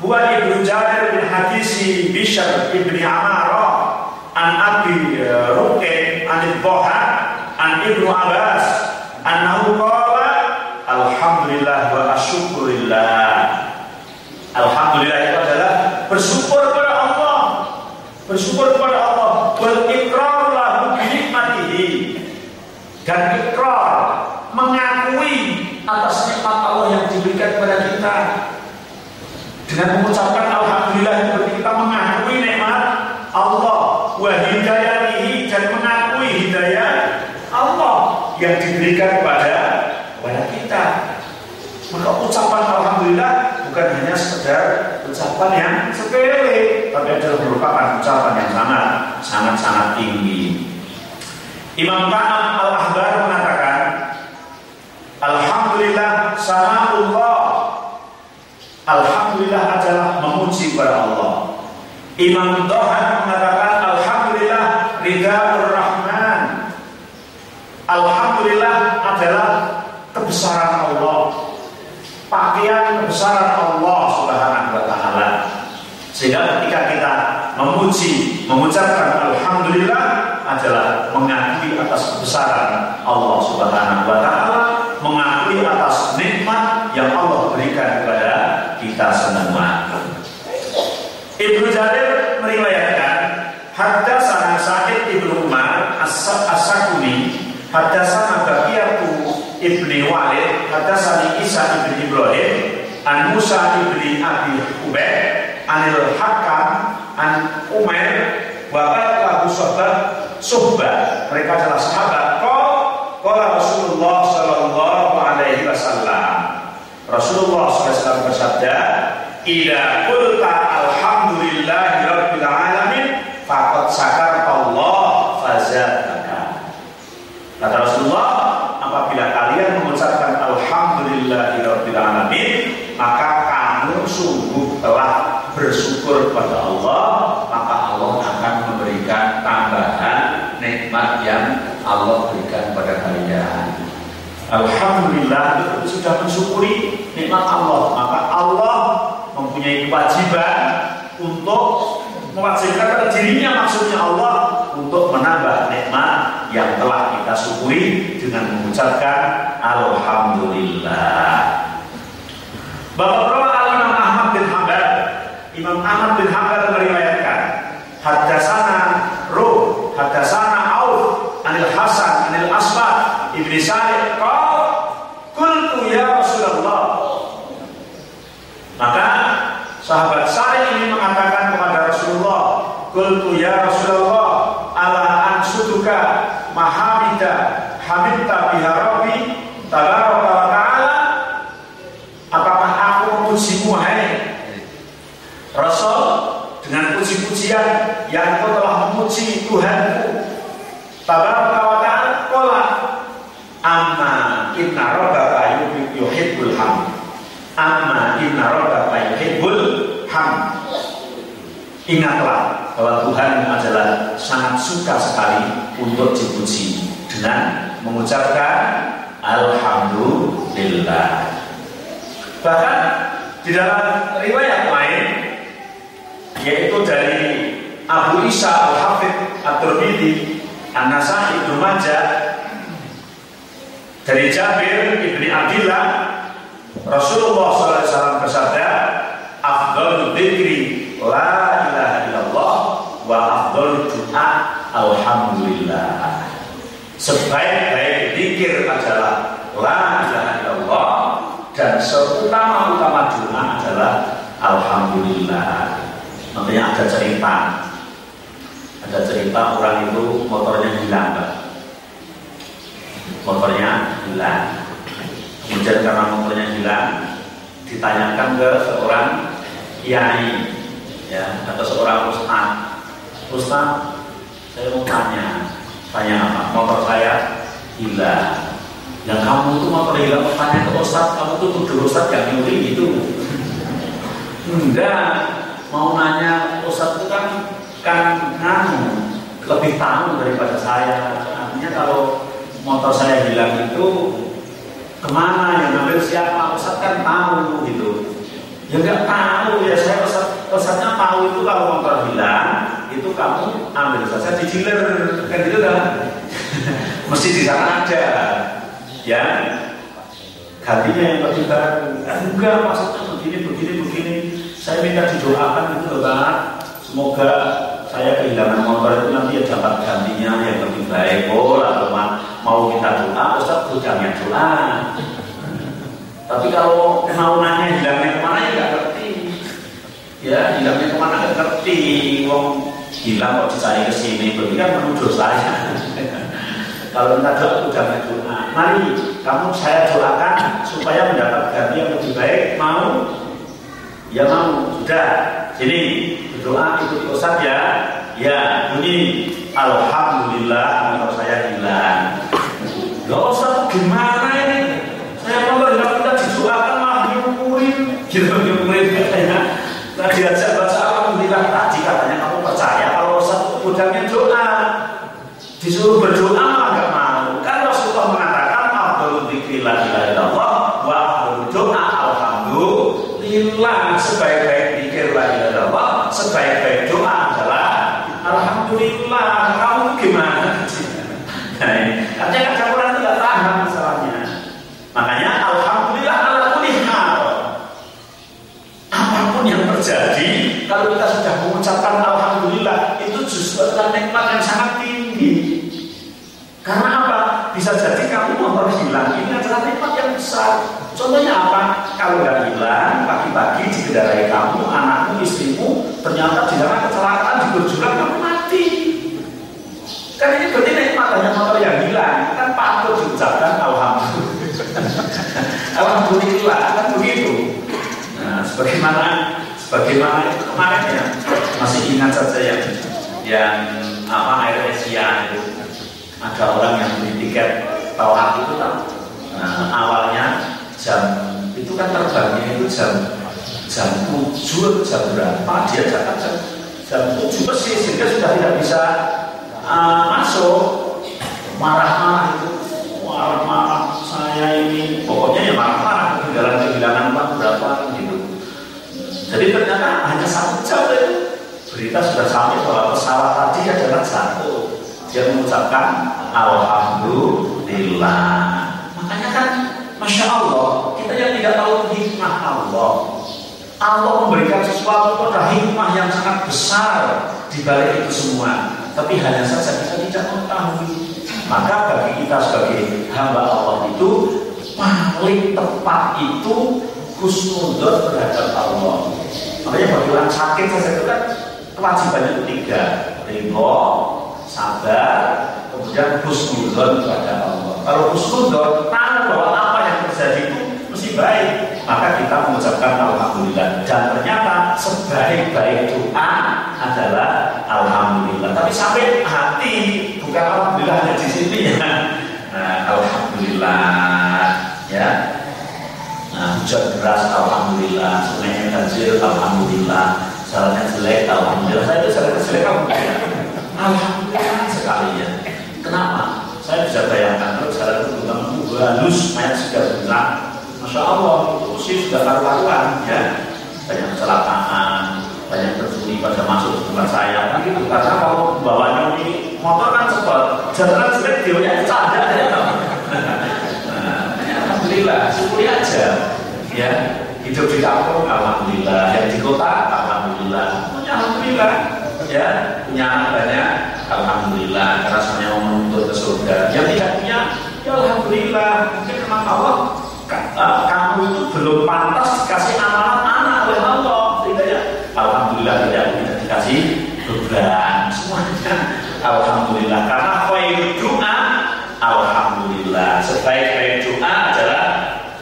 huwa ibnu Jabir bin hadisi Bishr ibni Amara an Abi Rukin an Ibboha an Ibnu Abbas annahu qala Alhamdulillah wa asyukurillah. Alhamdulillah itu adalah bersyukur kepada Allah. Bersyukur kepada Allah. Wal dan ikrar mengakui atas nikmat Allah yang diberikan kepada kita dengan mengucapkan alhamdulillah berarti kita mengakui nikmat Allah wa hidayatihi dan mengakui hidayah diberikan kepada kepada kita. Maka ucapan Alhamdulillah bukan hanya sekedar ucapan yang sepele, tapi adalah merupakan ucapan yang sangat sangat sangat tinggi. Imam Ta'am Al-Ahbar mengatakan, Alhamdulillah sana'ullah. Alhamdulillah adalah memuji kepada Allah. Imam Dohan mengatakan Alhamdulillah Ridhaul Rahman Alhamdulillah adalah kebesaran Allah Pakaian kebesaran Allah Subhanahu wa ta'ala Sehingga ketika kita memuji Mengucapkan Alhamdulillah Adalah atas kebesaran Allah Subhanahu wa ta'ala Mengakui atas nikmat Yang Allah berikan kepada kita semua. Ibnu Jarir meriwayatkan Haddasana Sa'id Ibnu Umar As-Sakuni Haddasana Baqiyatu Ibni Walid Haddasani Isa Ibni Ibrahim An Musa Ibni Abi Ubaid Anil Hakam An Umair Wabat Abu Sohbah Sohbah. Mereka adalah sahabat Kala Rasulullah Sallallahu Alaihi Wasallam. Rasulullah SAW bersabda Ida kulta alhamdulillahi rabbil alamin Fakot sakar Allah fazadaka Kata Rasulullah Apabila kalian mengucapkan alhamdulillahi rabbil alamin Maka kamu sungguh telah bersyukur kepada Allah Maka Allah akan memberikan tambahan nikmat yang Allah berikan kepada kalian. Alhamdulillah sudah mensyukuri nikmat Allah. Maka Allah mempunyai kewajiban untuk mewajibkan pada dirinya maksudnya Allah untuk menambah nikmat yang telah kita syukuri dengan mengucapkan Alhamdulillah. Bapak-bapak Imam Ahmad bin Hanbal Imam Ahmad bin Hanbal meriwayatkan Hadasana Ruh Hadasana Auf Anil Hasan Anil Asbad Ibni Sa'id Kau Kultu ya Rasulullah Maka sahabat saya ini mengatakan kepada Rasulullah Kultu ya Rasulullah Ala ansuduka mahamida hamidta biha rabbi Tabaraka wa ta'ala. Apakah aku memujimu hai? Rasul dengan puji-pujian yang kau telah memuji Tuhanku Tabaraka wa ta'ala Kola Amma inna rabbaka yuhibbul hamd. Amma inna rabbaka yuhibbul hamd. Ingatlah bahwa Tuhan adalah sangat suka sekali untuk dipuji dengan mengucapkan Alhamdulillah. Bahkan di dalam riwayat lain yaitu dari Abu Isa Al-Hafidh At-Tirmidzi An-Nasai Ibnu Majah dari Jabir Ibni Abdillah Rasulullah SAW bersabda Afdal dzikri La ilaha Wa afdal du'a Alhamdulillah Sebaik-baik zikir adalah La ilaha illallah Dan seutama-utama doa adalah Alhamdulillah Nantinya ada cerita Ada cerita orang itu motornya hilang Pak motornya hilang. Kemudian karena motornya hilang, ditanyakan ke seorang kiai, ya, atau seorang ustaz. Ustaz, saya mau tanya, tanya apa? Motor saya hilang. Yang kamu tuh motor hilang, tanya ke ustaz, kamu tuh tuduh ustaz yang nyuri gitu. Enggak, mau nanya ustaz itu kan kan nganu lebih tahu daripada saya. Artinya kalau motor saya hilang itu ke mana yang ngambil siapa Ustaz kan tahu gitu ya nggak tahu ya saya Ustaz Ustaznya tahu itu kalau motor hilang itu kamu ambil saja di dealer. Kan gitu kan? Mesti di sana ada. Ya? Gantinya yang lebih baru enggak maksudnya begini begini begini. Saya minta didoakan itu Pak. Semoga saya kehilangan motor itu nanti ya dapat gantinya yang lebih baik. Oh atau mau minta doa Ustaz jangan doa. Tapi kalau mau nanya hilangnya ke mana ya nggak ngerti. Ya hilangnya ke mana nggak ngerti. Wong hilang kok dicari ke sini berarti kan menuduh saya Kalau minta doa udah doa. Mari kamu saya doakan supaya mendapat ganti yang lebih baik. Mau? Ya mau. Sudah. Jadi doa ikut Ustaz ya. Ya, bunyi Alhamdulillah motor saya hilang. Usah gimana ini? Saya mau hilang kita didoakan malah nyukurin, gitu nyukurin katanya. Nah diajak baca Alhamdulillah tadi katanya kamu percaya kalau satu budaknya doa disuruh berdoa malah gak mau. Kan Rasulullah mengatakan Abdul dzikri la ilaha illallah wa abdul doa alhamdulillah sebaik-baik zikir la ilaha illallah sebaik-baik doa adalah alhamdulillah. Kamu gimana? Nah ini artinya kan kamu nanti tidak paham masalahnya. Makanya alhamdulillah ala kulli hal. Apa pun yang terjadi, kalau kita sudah mengucapkan alhamdulillah, itu justru adalah nikmat yang sangat tinggi. Karena apa? Bisa jadi kamu motor hilang ini adalah nikmat yang besar. Contohnya apa? Kalau nggak hilang, pagi-pagi dikendarai kamu, anakmu, istrimu, ternyata di sana kecelakaan di berjuang kamu mati. Kan ini berarti nikmat hanya motor yang hilang. Kan patut diucapkan alhamdulillah. alhamdulillah kan begitu. Nah, sebagaimana sebagaimana itu kemarin ya masih ingat saja yang yang apa air Asia itu ada orang yang beli tiket tawaf itu kan nah, awalnya jam itu kan terbangnya itu jam jam tujuh jam berapa? Dia jalan jam jam tujuh persis sehingga sudah tidak bisa uh, masuk. Marah-marah itu marah-marah saya ini. Pokoknya ya marah-marah ketinggalan kehilangan uang berapa gitu. Jadi ternyata hanya satu jam itu. Berita sudah sampai bahwa pesawat tadi adalah jatuh dia mengucapkan Alhamdulillah. Makanya kan Masya Allah kita yang tidak tahu hikmah Allah Allah memberikan sesuatu pada hikmah yang sangat besar di balik itu semua. Tapi hanya saja kita tidak mengetahui. Maka bagi kita sebagai hamba Allah itu paling tepat itu khusnudon terhadap Allah. Makanya bagi orang sakit saja itu kan kewajibannya itu tiga ridho sabar kemudian khusnudon terhadap Allah. Kalau khusnudon tahu bahwa apa yang terjadi itu mesti baik. Maka kita mengucapkan Alhamdulillah. Dan ternyata sebaik-baik doa adalah Alhamdulillah. Tapi sampai hati bukan Alhamdulillah hanya di sini ya. Nah, Alhamdulillah ya. Nah, hujan deras Alhamdulillah. Sungainya banjir Alhamdulillah. Jalannya jelek Alhamdulillah. Saya itu jalannya jelek Alhamdulillah Alhamdulillah sekali ya. Kenapa? Saya bisa bayangkan kalau jalan itu halus mayat sudah benar Masya Allah itu sih sudah karu-karuan ya. Banyak kecelakaan banyak terjadi pada masuk ke tempat saya. Kan gitu karena kalau bawanya ini motor kan cepat. Jalan dia yang ada ya nah, alhamdulillah syukuri aja. Ya hidup di kampung alhamdulillah. Yang di kota alhamdulillah. Alhamdulillah ya punya banyak alhamdulillah karena semuanya menuntut ke surga. Yang tidak punya ya alhamdulillah mungkin memang Allah kamu itu belum pantas dikasih amanat anak oleh Allah. Sehingga ya. Alhamdulillah tidak tidak dikasih beban semuanya. Alhamdulillah karena khairu doa alhamdulillah sebaik-baik doa adalah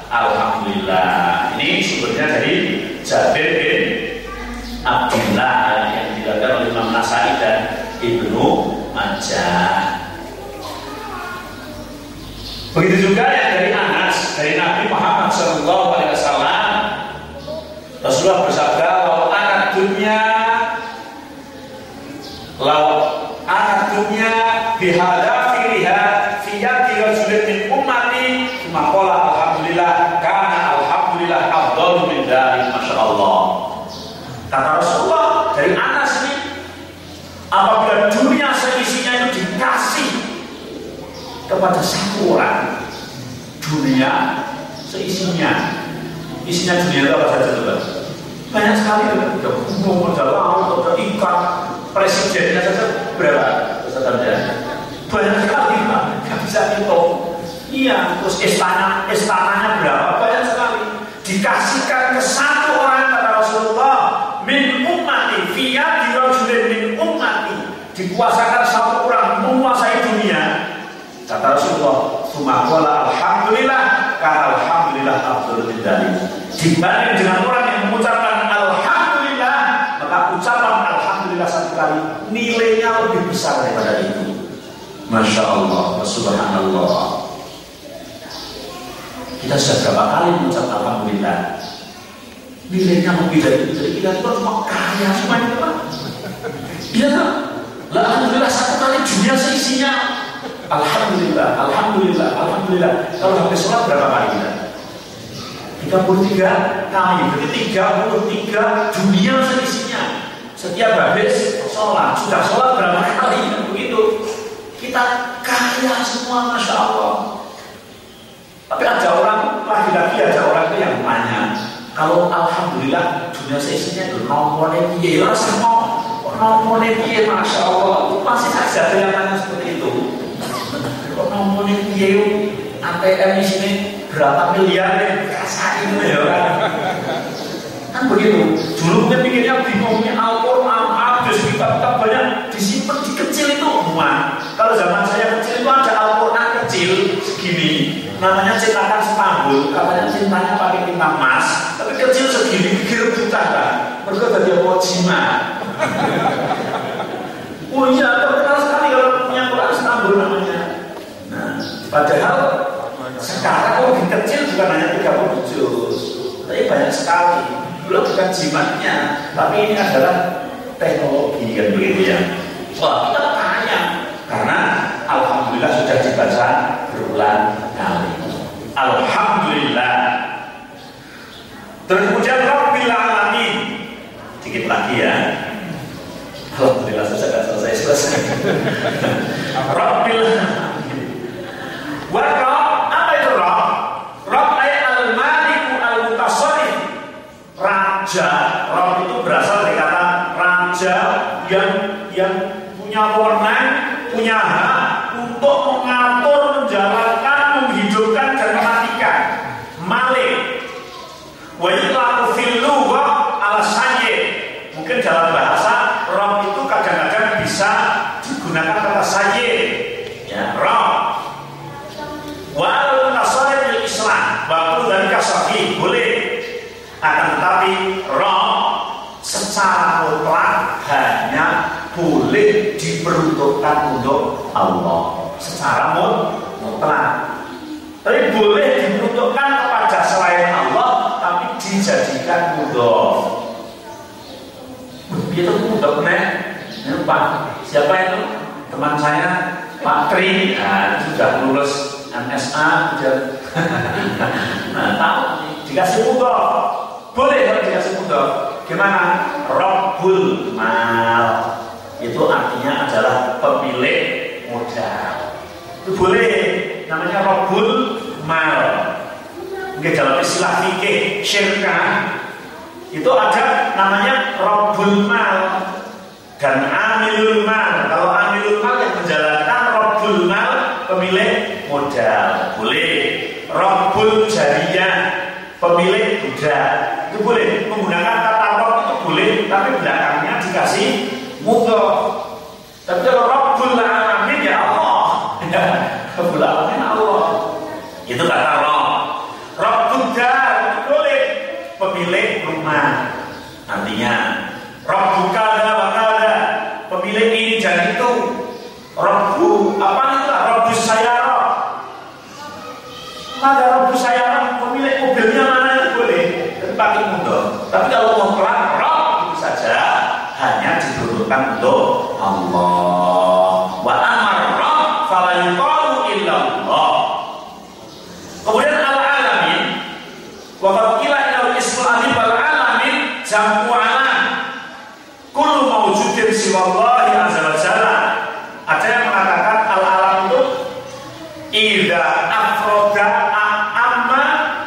alhamdulillah ini sumbernya dari Jabir bin Abdullah yang dilakukan oleh Imam Nasai dan Ibnu Majah Begitu juga yang dari Anas dari Nabi Muhammad Shallallahu Alaihi Wasallam Rasulullah bersabda bahwa anak dunia lau anak dunia bihada filiha fiyati rajulin min ummati makola alhamdulillah karena alhamdulillah afdalu min dari masya Allah. Kata Rasulullah dari Anas ini apabila dunia seisinya itu dikasih kepada satu orang dunia seisinya. Isinya dunia itu apa saja coba banyak sekali ada gunung ada laut ada ikan presidennya saja berapa? Pesertanya banyak sekali pak. Nggak bisa hitung. Iya terus istana istananya berapa? Banyak sekali. Dikasihkan ke satu orang kata Rasulullah min ummati fiya dirajulin min ummati. Dikuasakan satu orang menguasai dunia. Kata Rasulullah, Sumakola Alhamdulillah, karena Alhamdulillah Abdul Dibanding dengan orang yang mengucapkan maka ucapan Alhamdulillah satu kali nilainya lebih besar daripada itu. Masya Allah, Subhanallah. Kita sudah berapa kali mengucap Alhamdulillah? Nilainya lebih dari itu. Jadi kita cuma kaya semuanya, Pak. Iya, Lah, Alhamdulillah satu kali dunia seisinya Alhamdulillah, Alhamdulillah, Alhamdulillah. Kalau habis sholat berapa kali kita? 33 kali, berarti 33 dunia seisinya. Setiap habis sholat, sudah sholat berapa kali? Begitu. Kita kaya semua, Masya Allah. Tapi ada orang, lagi-lagi ada orang itu yang tanya, kalau Alhamdulillah dunia seisinya itu nomornya dia, semua nomornya dia, Masya Allah. Masih saja ada yang tanya seperti itu kok ngomongin piye ATM di sini berapa miliar ya rasain ya. Kan begitu. Dulu kita pikirnya bingungnya Al-Quran habis kitab-kitab banyak disimpan di kecil itu semua kalau zaman saya kecil itu ada Al-Quran kecil segini. Namanya cetakan Istanbul katanya cintanya pakai tinta emas. Tapi kecil segini buta kan mereka tadi mau jimat oh iya terkenal sekali kalau punya Quran Istanbul namanya. Padahal sekarang lebih kecil bukan hanya 30 juz, tapi banyak sekali. Belum bukan jimatnya, tapi ini adalah teknologi kan begitu ya. Wah kita kaya karena Alhamdulillah sudah dibaca berulang kali. Alhamdulillah. Terus kemudian Rabbil Alamin. Sedikit lagi ya. Alhamdulillah sudah selesai selesai. Rabbil Alamin apa itu roh? Roh ayat al-maliku al-mutasarif. Raja, itu berasal dari kata raja yang yang punya wewenang, punya hak untuk mengatur, menjalankan, menghidupkan dan mematikan. Malik. Wa yutlaku fil ala sayyid. Mungkin dalam bahasa roh itu kadang-kadang bisa digunakan kata sayyid. Ya, roh Walau nasarnya bil Islam, waktu dan kasafi boleh. Akan tetapi roh secara mutlak hanya boleh diperuntukkan untuk Allah secara mutlak. Tapi boleh diperuntukkan kepada selain Allah, tapi dijadikan mudhof. Itu mudhof nih, Pak. Siapa itu? Teman saya Pak Tri, nah, sudah lulus MSA nah tahu dikasih mudah boleh kalau dikasih mudah gimana? Robbul mal. Itu artinya adalah pemilik modal. Itu boleh. Namanya Robbul mal. Mungkin dalam istilah fikih syirkah itu ada namanya Robbul mal dan amilul mal. Kalau amilul mal yang menjalankan Robbul mal pemilik modal. Boleh. Robbul jariyah pemilik budak boleh menggunakan kata rob itu boleh tapi belakangnya dikasih mudah tapi kalau robbul alamin ya Allah. Ya alamin Allah. Itu kata rob robbul dar boleh. Pemilik rumah. Artinya robbul kada wakada pemilik ini dan itu robbu apa itu robbu saya maka Rabu saya pemilik mobilnya mana itu boleh tapi pakai mudah tapi kalau mau pelan roh itu saja. Hanya diperuntukkan untuk Allah wa amar roh fala yuqalu illallah kemudian al alamin wa qad qila inal ismul alim wal alamin jamu alam kullu mawjudin siwallahi azza wa jalla ada yang mengatakan al alam itu idza afroda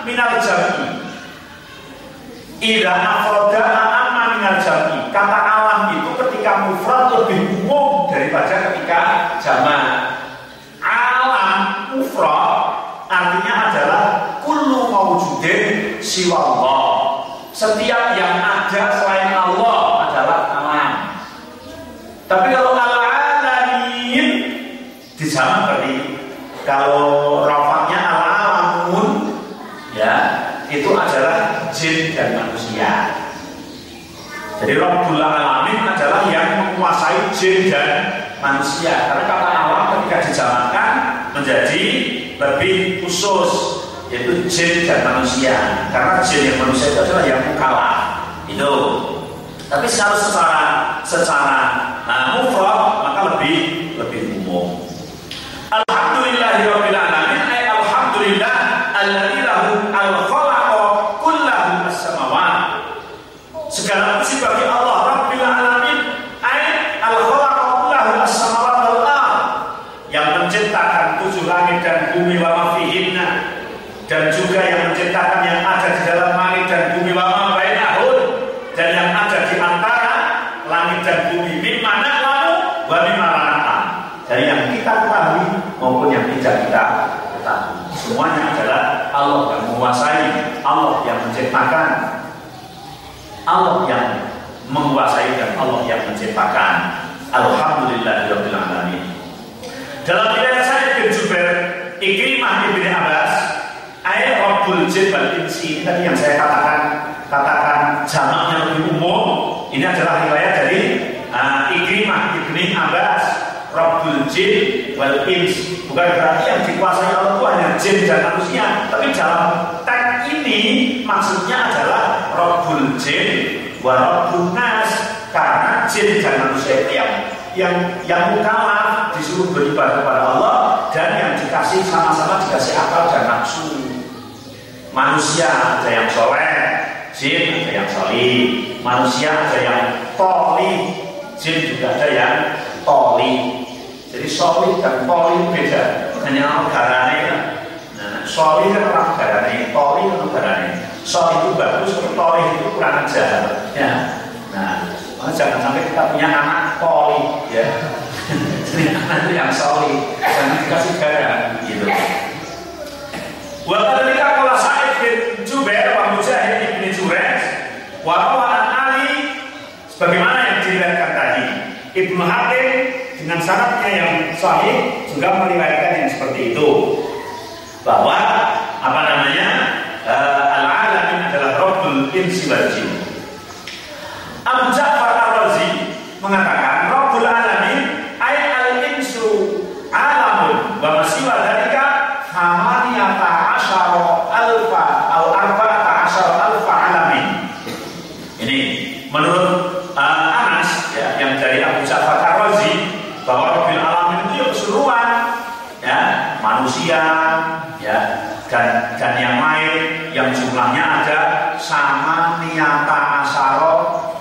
minal jami Ida afroda amma minal jami. Kata alam itu ketika mufrad lebih umum daripada ketika jama Alam mufrad artinya adalah kullu mawjudin siwallah Setiap yang ada selain Allah adalah alam. Tapi kalau al-alamin di zaman seperti Kalau rofaknya ala alamun ya itu adalah jin dan manusia. Jadi Rabbul Alamin adalah yang menguasai jin dan manusia. Karena kata alam ketika dijalankan menjadi lebih khusus yaitu jin dan manusia. Karena jin dan manusia itu adalah yang kalah. Itu. Tapi kalau secara secara nah, mufrad maka lebih lebih umum. Alhamdulillahirabbil alamin ay alhamdulillah alladzi lahu al-khalaqu kullahu as-samawat. Segala puji bagi Allah Rabbil alamin ay al-khalaqu kullahu as-samawat wal ard yang menciptakan tujuh langit dan bumi wa ma fihinna dan juga yang menciptakan yang ada di dalam langit dan bumi wa ma bainahun dan yang ada di antara langit dan bumi mimma na'lamu wa mimma la na'lam. dari yang kita ketahui maupun yang tidak kita ketahui semuanya adalah Allah yang menguasai Allah yang menciptakan Allah yang menguasai dan Allah yang menciptakan Alhamdulillahirabbil alamin. Dalam riwayat saya bin Jubair Ikrimah ibn Abbas ayat Rabbul Jin wal Insi tadi yang saya katakan katakan jamaknya lebih umum ini adalah riwayat dari uh, Ikrimah ibni Abbas Rabbul Jin wal Ins bukan berarti yang dikuasai Allah itu hanya jin dan manusia tapi dalam teks ini maksudnya adalah Rabbul Jin wa Rabbun Nas karena jin dan manusia itu yang yang yang kalah disuruh beribadah kepada Allah dan yang dikasih sama-sama dikasih akal dan nafsu. Manusia ada yang soleh jin ada yang soli manusia ada yang toli jin juga ada yang toli. Jadi soli dan toli beda. Hanya negaranya nah, soli kan orang negaranya toli kan negaranya soli itu bagus toli itu kurang ajar. Ya nah jangan sampai kita punya anak toli ya jadi anak itu yang soli jangan dikasih garam gitu Wa kadzalika qala Sa'id bin Jubair wa Mujahid bin Jurayj wa Ali sebagaimana yang diriwayatkan tadi. Ibnu Hakim dengan sanadnya yang sahih juga meriwayatkan yang seperti itu. Bahwa apa namanya? Uh, Al-alamin adalah Rabbul insi wal jin. Abu Ja'far Ar-Razi mengatakan Rabbul alamin ay al-insu alamun wa masiwa dzalika thamaniyata asyara alfa atau arba'ata asyara alfa alamin. Ini menurut uh, Anas ya, yang dari Abu Ja'far Ar-Razi bahwa Rabbil alamin itu ya keseluruhan ya, manusia ya dan dan yang lain yang jumlahnya ada sama niata asaro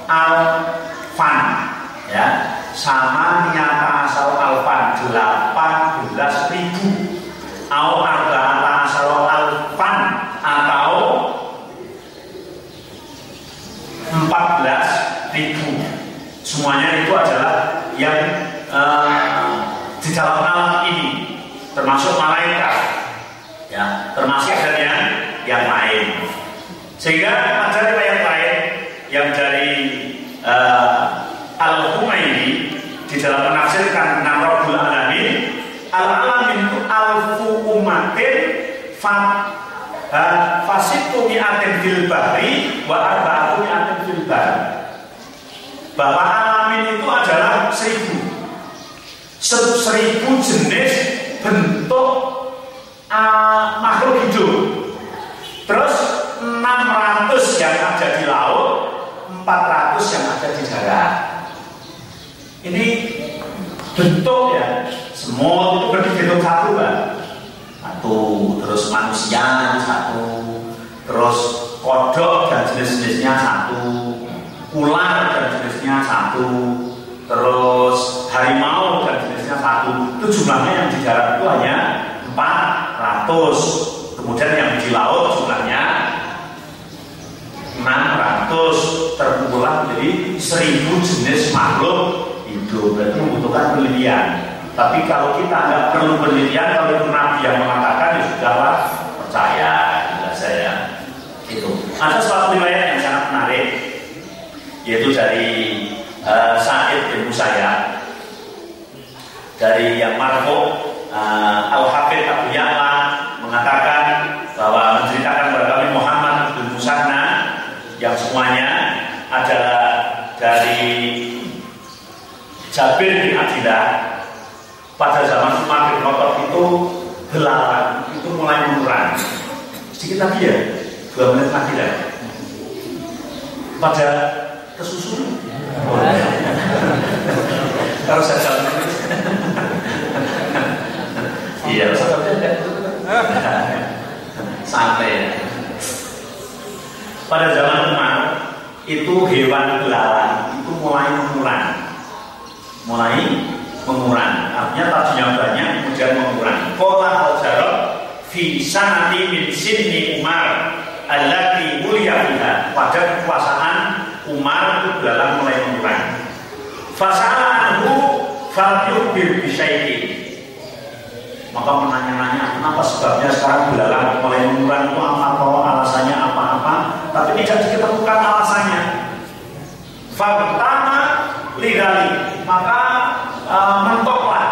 alfan ya sama niata asaro alfan delapan belas ribu au arba'ata asaro alfan atau empat belas ribu semuanya itu adalah yang uh, di dalam alam ini termasuk malaikat ya termasuk dan yang yang lain sehingga ada riwayat lain yang dari uh, al humaydi di dalam menafsirkan Rabbul Alamin al alamin itu alfu umatin fa uh, fasitu mi'atin fil bahri wa arba'atu mi'atin fil bahwa alamin itu adalah seribu. Seribu jenis bentuk uh, makhluk hidup. Terus 600 yang ada di laut 400 yang ada di darat. Ini bentuk ya semut itu berbentuk satu kan satu terus manusia satu terus kodok dan jenis-jenisnya satu ular dan jenisnya satu terus harimau dan jenisnya satu. Itu jumlahnya yang di darat itu hanya 400 kemudian yang di laut jumlahnya 600 terkumpullah menjadi 1000 jenis makhluk hidup. Berarti membutuhkan penelitian. Tapi kalau kita nggak perlu penelitian kalau itu Nabi yang mengatakan ya sudahlah percaya jelas saya itu. Ada suatu riwayat yang sangat menarik yaitu dari uh, Sa'id bin Musayyab. Dari yang marfu uh, Al Hafidh Abu Ya'la mengatakan bahwa menceritakan kepada kami Muhammad bin Musanna yang semuanya dari Jabir bin Abdillah pada zaman Umar bin Khattab itu belalang itu mulai mengurang sedikit lagi ya dua menit lagi ya. Pada kesusu oh, kalau saya iya. Santai ya. Pada zaman Umar itu hewan belalang itu mulai mengurang mulai mengurang artinya tadinya banyak kemudian mengurang pola al-jarab fi sanati min sinni Umar allati mulia fiha. Pada kekuasaan Umar itu belalang mulai mengurang fasalanhu falyukbir bisyaitin maka menanya-nanya kenapa sebabnya sekarang belalang mulai mengurang? Itu apa? Atau alasannya apa-apa? Tapi tidak diketemukan alasannya. Pertama ligali maka uh, mentoklah.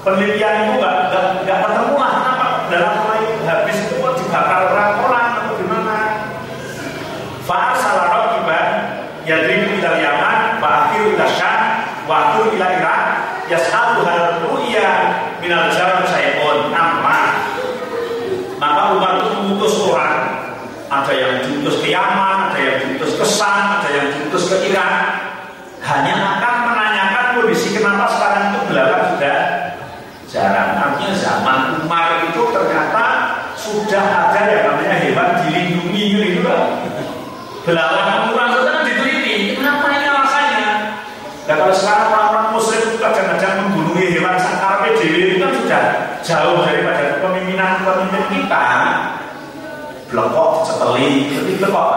Penelitian itu nggak nggak ketemu lah. Kenapa? Belalang mulai habis itu kok dibakar orang-orang atau gimana? Fa'ar salah rokiban yadribu ila Yaman Ba'akhiru ila Syam Wa'akhiru ila Irak ru'ya minal jalan sayyidun amma maka Umar itu mengutus orang ada yang diutus ke Yaman ada yang diutus ke Sam ada yang diutus ke Irak hanya akan menanyakan kondisi kenapa sekarang itu belalang sudah jarang artinya zaman Umar itu ternyata sudah ada yang namanya hewan dilindungi gitu loh belalang kurang saja kan diteliti kenapa ini alasannya nah kalau sekarang orang-orang muslim kadang-kadang membunuh hewan sangkar PDW itu kan sudah jauh daripada kepemimpinan pemimpin kita blokok seteli lebih blokok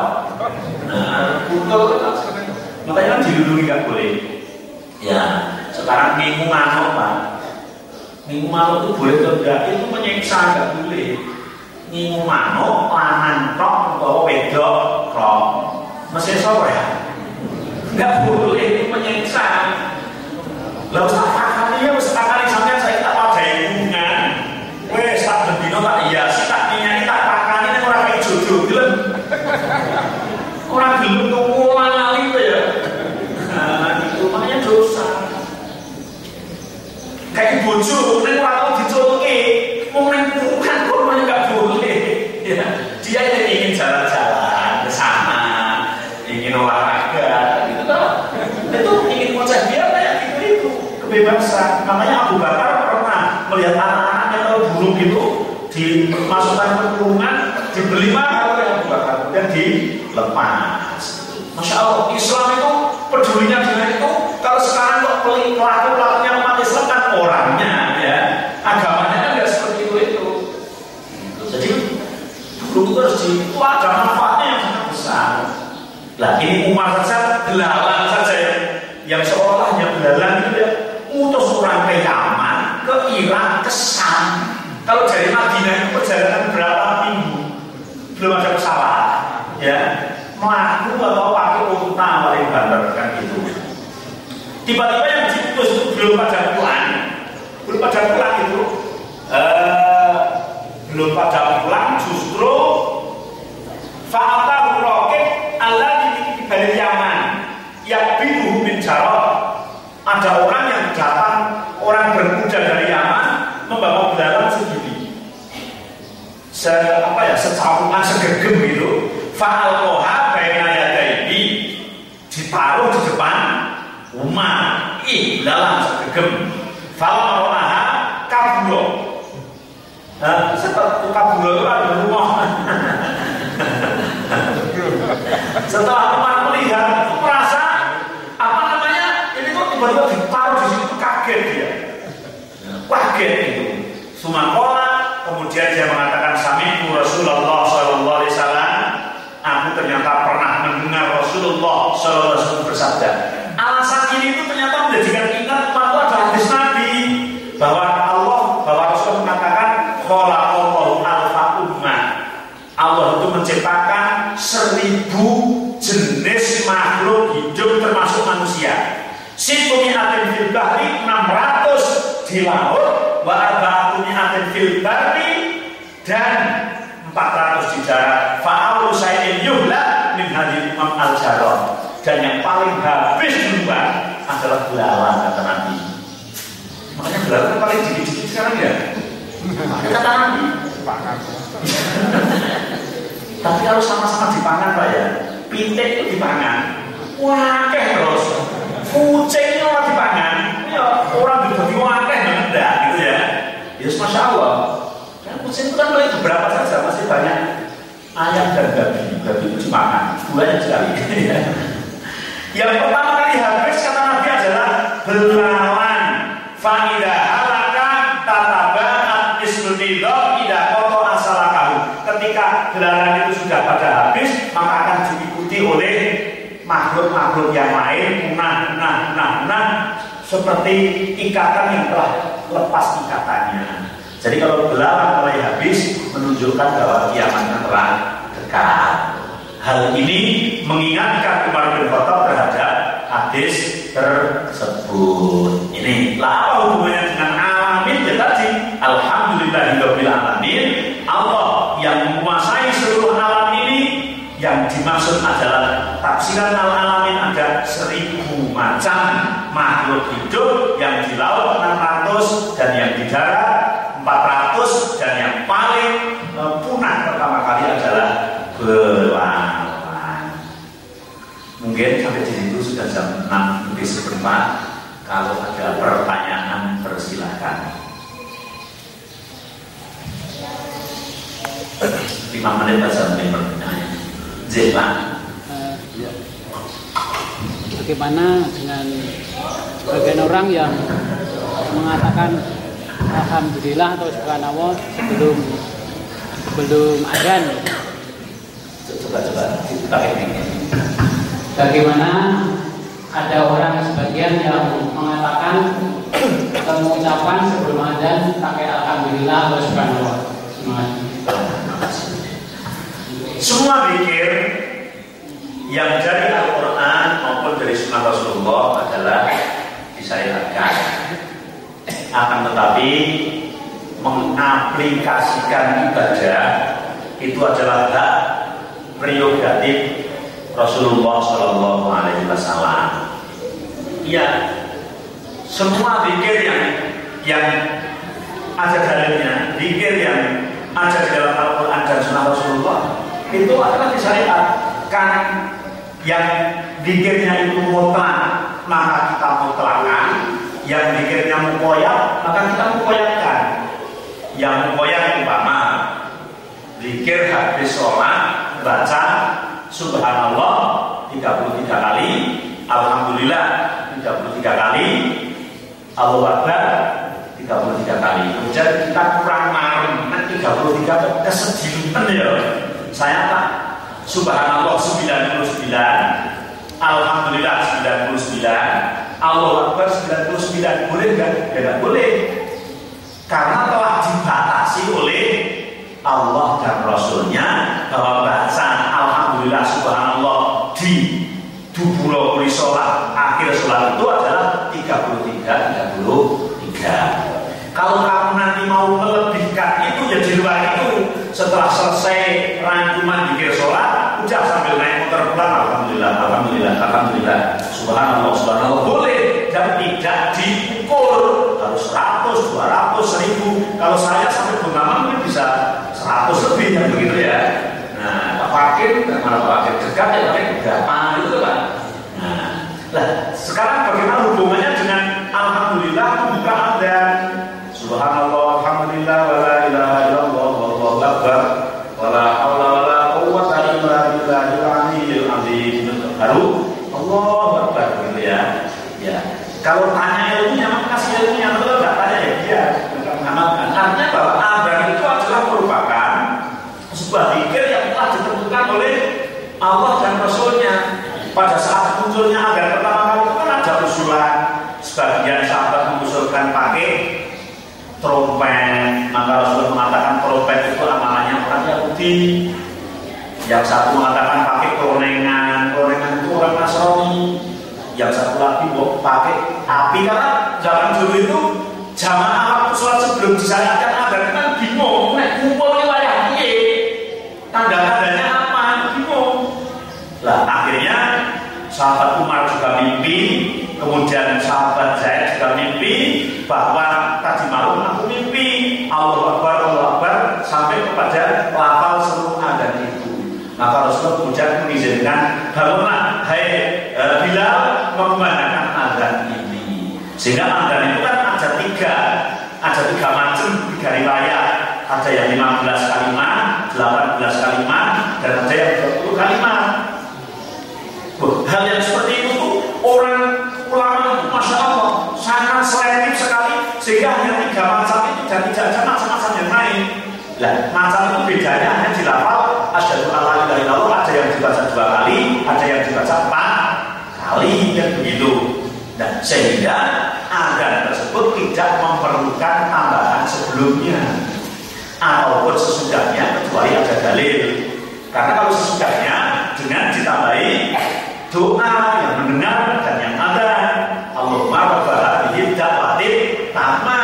nah betul. makanya kan dilindungi nggak boleh. Ya sekarang minggu manuk pak. Minggu manuk itu boleh atau enggak? Itu menyiksa nggak boleh. Minggu manuk lanang tok bawa wedok tok masih sore ya? Nggak boleh itu menyiksa. Lalu apa kali ya wis kali sampean saya tak pada hubungan wes tak bendino tak iya si tak ini tak pakani ini orang kayak jodoh gelem orang gelem tuh ngali ya nah itu makanya dosa bojo ini orang tahu dicolongi mau main bukan korbannya nggak boleh ya dia yang ingin jalan-jalan bersama ingin olahraga gitu toh itu ingin kocak dia kayak gitu itu kebebasan namanya Abu Bakar pernah melihat anak-anak yang tahu burung gitu dimasukkan ke kurungan dibeli mahal oleh Abu Bakar dan dilepas Masya Allah Islam itu pedulinya dengan itu kalau sekarang kok pelaku pelakunya orangnya ya. Agamanya kan nggak seperti itu itu. Jadi dulu itu harus di itu ada manfaatnya yang sangat besar. Lah ini Umar saja belalang saja ya yang seolah hanya belalang itu ya utus orang ke Yaman ke Irak ke Sam. Kalau dari Madinah itu perjalanan berapa minggu? Belum ada pesawat ya. Melaku atau pakai unta paling banter kan gitu. Tiba-tiba yang diutus itu belum pada belum pada pulang itu. Uh, belum pada pulang justru Fa'ata Rokib Allah di dari Yaman. Yang biru Jarot ada orang yang datang orang berkuda dari Yaman membawa belalang segini se apa ya secampuran segegem gitu. Fa'al koha bayna yadaini ditaruh di depan Umar. Ih belalang segegem fa'al maronaha kabulo nah, setelah kabulo itu ada rumah. Setelah Umar melihat merasa apa namanya ini kok tiba-tiba ditaruh di situ kaget dia. Kaget itu Sumakola kemudian dia mengatakan Sami'tu Rasulullah Sallallahu Alaihi Wasallam. Aku ternyata pernah mendengar Rasulullah Sallallahu Alaihi Wasallam bersabda alasan ini itu ternyata menjadikan ingat umat itu adalah hadis Nabi bahwa Allah bahwa Rasul mengatakan Khalaqallahu alfa ummah Allah itu menciptakan seribu jenis makhluk hidup termasuk manusia Situmi atin fil bahri 600 di laut wa arba'atun atin fil barri dan 400 di darat. Fa'alu sayyidin yuhla min hadil imam al dan yang paling habis duluan adalah belalang kata Nabi. Makanya belalang paling dikit-dikit sekarang ya? Kata Nabi. Tapi harus sama-sama dipangan Pak ya pitik itu dipangan. Wakeh terus kucingnya orang dipangan ya orang dibagi wakeh enggak gitu ya. Ya masya Allah. Kan kucing itu kan mulai beberapa saja masih banyak. Ayam dan babi babi itu dimakan banyak sekali. Yang pertama kali habis kata Nabi adalah belawan Fa'ida halaka tatabaat isnudidho tidak koto asalakahu ketika belalang itu sudah pada habis maka akan diikuti oleh makhluk-makhluk yang lain punah, punah, punah, punah seperti ikatan yang telah lepas ikatannya. Jadi kalau belalang mulai habis menunjukkan bahwa kiamatnya telah dekat. Hal ini mengingatkan Umar bin Khattab terhadap hadis tersebut. Ini apa hubungannya dengan alamin ya tadi? Alhamdulillahirabbil tafsiran al-alamin ada seribu macam makhluk hidup yang di laut 600 dan yang di darat 400 dan yang paling punah pertama kali adalah belalang. Mungkin sampai di situ sudah jam 6 lebih seperempat. Kalau ada pertanyaan persilahkan. Lima menit saja sampai pertanyaan. Bagaimana dengan bagian orang yang mengatakan Alhamdulillah atau Subhanallah sebelum sebelum adzan. Coba coba Bagaimana ada orang sebagian yang mengatakan mengucapkan sebelum adzan pakai Alhamdulillah atau Subhanallah. Semua pikir yang dari Al-Quran maupun dari Sunnah Rasulullah adalah disyariatkan. Akan tetapi mengaplikasikan ibadah itu adalah hak prerogatif Rasulullah Shallallahu Alaihi Wasallam. Ya, semua pikir yang yang ada dalamnya, pikir yang ada di dalam Al-Quran dan Sunnah Rasulullah itu adalah disyariatkan yang dikirnya itu mutlak maka kita mutlakkan yang dikirnya mukoyak maka kita mukoyakkan yang mukoyak umpama dikir habis sholat baca subhanallah 33 kali alhamdulillah 33 kali Allah Akbar 33 kali. Kemudian kita kurang marem 33 kesedihan ya. Saya tak Subhanallah 99 Alhamdulillah 99 Allah Akbar 99 Boleh enggak? Ya enggak boleh. Karena telah dibatasi oleh Allah dan Rasulnya bahwa bacaan Alhamdulillah Subhanallah di duburo sholat akhir sholat itu adalah 33 33 kalau kamu nanti mau melebihkan itu ya di luar itu setelah selesai rangkuman dikir sholat udah sambil naik motor pulang alhamdulillah alhamdulillah. Subhanallah subhanallah. Boleh dan tidak diukur. Harus 100 200 1000 kalau saya sampai bunga mungkin bisa 100 lebih kan begitu ya. Nah Pak Fakir mana Pak Fakir. Dekat ya tapi berapa itu kan nah lah sekarang bagaimana hubungannya dengan alhamdulillah membuka anda subhanallah alhamdulillah wala ilaha illallah wallahu akbar wala haula wala quwwata illa billahil aliyyil azim baru Allahu akbar gitu ya ya kalau tanya ilmunya maka kasih ilmunya kalau enggak tanya ya dia enggak mengamalkan artinya bahwa azan itu adalah merupakan sebuah zikir yang telah ditentukan oleh Allah dan Rasulnya pada saat munculnya azan pertama kali itu kan ada usulan sebagian sahabat mengusulkan pakai trompet maka Rasul mengatakan trompet itu amalannya orang Yahudi yang satu mengatakan pakai keronengan keronengan itu orang Nasrani yang satu lagi pakai api karena zaman dulu itu Jamaah waktu sholat sebelum disyariatkan adzan kan bingung, nek kumpul ini wayah piye? Tanda-tandanya apa? Bingung. Lah akhirnya sahabat Umar juga mimpi, kemudian sahabat Zaid juga mimpi bahwa tadi malam aku mimpi Allah Akbar, Allah Akbar sampai kepada lafal seluruh adzan itu. Maka Rasulullah kemudian mengizinkan bangunlah hai e, Bilal mengumandangkan adzan ini. Sehingga adzan itu kan ada tiga, ada tiga macam, tiga riwayat. Ada yang 15 kalimat, 18 kalimat, dan ada yang 20 kalimat. Hal yang seperti itu tuh orang ulama masya Allah sangat selektif sekali sehingga hanya tiga macam itu dan tidak ada macam-macam yang lain. Nah, macam itu bedanya hanya di lafal asyhadu alla ilaha illallah ada yang dibaca dua kali, ada yang dibaca empat kali dan begitu. Dan sehingga agar tersebut tidak memerlukan tambahan sebelumnya ataupun sesudahnya kecuali ada dalil. Karena kalau sesudahnya dengan ditambahi doa yang mendengar dan yang ada Allahumma rabbana bihi da'watin tama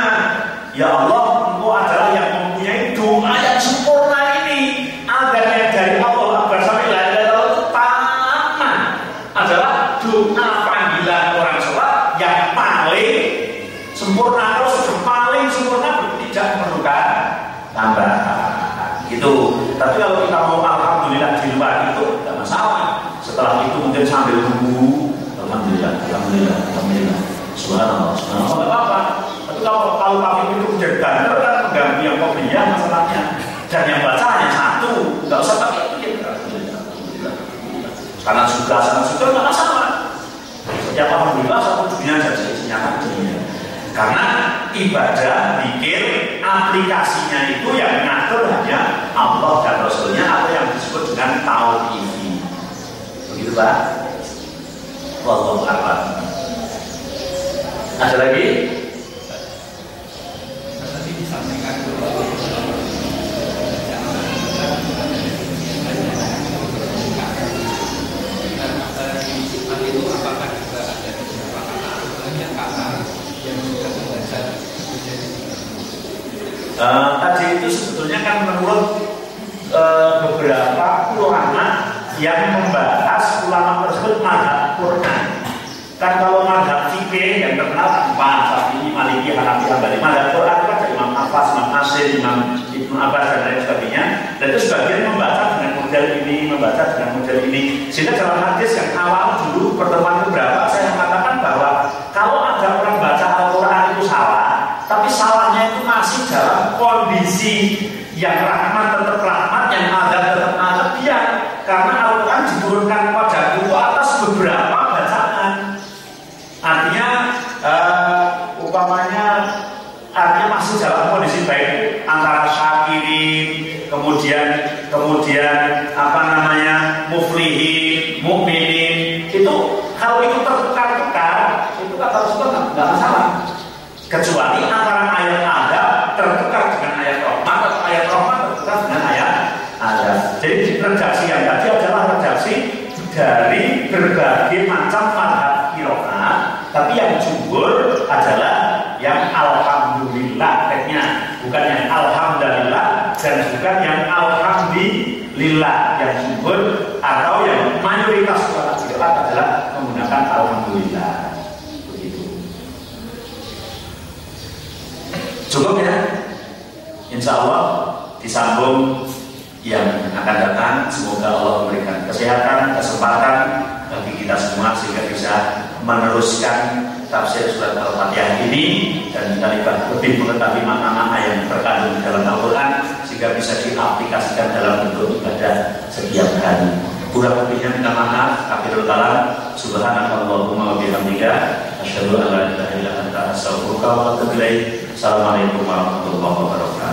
ya Allah engkau adalah yang mempunyai doa yang sempurna ini agar yang dari Allah akbar sampai la ilaha illallah tama adalah doa panggilan orang sholat yang paling sempurna kalau sudah paling sempurna tidak memerlukan tambahan gitu tapi kalau kita mau alhamdulillah di luar itu tidak masalah setelah itu mungkin sambil tunggu alhamdulillah alhamdulillah alhamdulillah subhanallah subhanallah tidak apa tapi kalau kalau pakai bandar kan mengganggu yang kopiah masalahnya. Dan yang baca hanya satu. Nggak usah pakai alhamdulillah karena sudah sangat sudah nggak masalah. Setiap alhamdulillah satu dunia saja isinya dunia. Karena ibadah pikir aplikasinya itu yang mengatur hanya Allah dan Rasulnya atau yang disebut dengan tauhid. Begitu Pak? Wallahu a'lam. Ada lagi tadi disampaikan itu apakah juga ada beberapa kata yang kata yang sudah membaca uh, tadi itu sebetulnya kan menurut uh, beberapa ulama yang membahas ulama tersebut. Kan kalau madhab fikih yang terkenal empat, Syafi'i, Maliki, Hanafi, Hambali. Madhab Quran Abbas, Imam Nasir, Imam Ibnu Abbas dan lain sebagainya. Dan itu sebagian membaca dengan model ini, membaca dengan model ini. Sehingga dalam hadis yang awal dulu pertemuan beberapa saya mengatakan bahwa kalau ada orang baca Al-Quran itu salah, tapi salahnya itu masih dalam kondisi yang rahmat tetap rahmat, yang ada tetap ada biar karena Al-Quran diturunkan kepada itu atas beberapa bacaan. Artinya uh, umpamanya artinya masih dalam kondisi baik antara syakirin, kemudian kemudian apa namanya muflihin, mukminin itu kalau itu tertukar-tukar itu kata Rasulullah nggak masalah kecuali antara ayat ada tertukar dengan ayat rahmat atau ayat rahmat tertukar dengan ayat ada. Jadi redaksi yang tadi adalah redaksi dari berbagai macam madhab kiroah, tapi yang jumhur adalah yang alhamdulillah teksnya, bukan yang alhamdulillah dan bukan yang alhamdulillah yang jumhur atau yang mayoritas ulama kiroah adalah menggunakan alhamdulillah. Begitu. Cukup ya? Insya Allah disambung yang akan datang semoga Allah memberikan kesehatan, kesempatan bagi kita semua sehingga bisa meneruskan tafsir surat Al-Fatihah ini dan kita lebih mengetahui makna-makna yang terkandung dalam Al-Quran sehingga bisa diaplikasikan dalam bentuk ibadah setiap hari. Kurang lebihnya minta maaf, akhirul kalam, subhanakallahumma wa bihamdika, asyhadu an la ilaha illa anta astaghfiruka wa atubu ilaik. Assalamualaikum warahmatullahi wabarakatuh.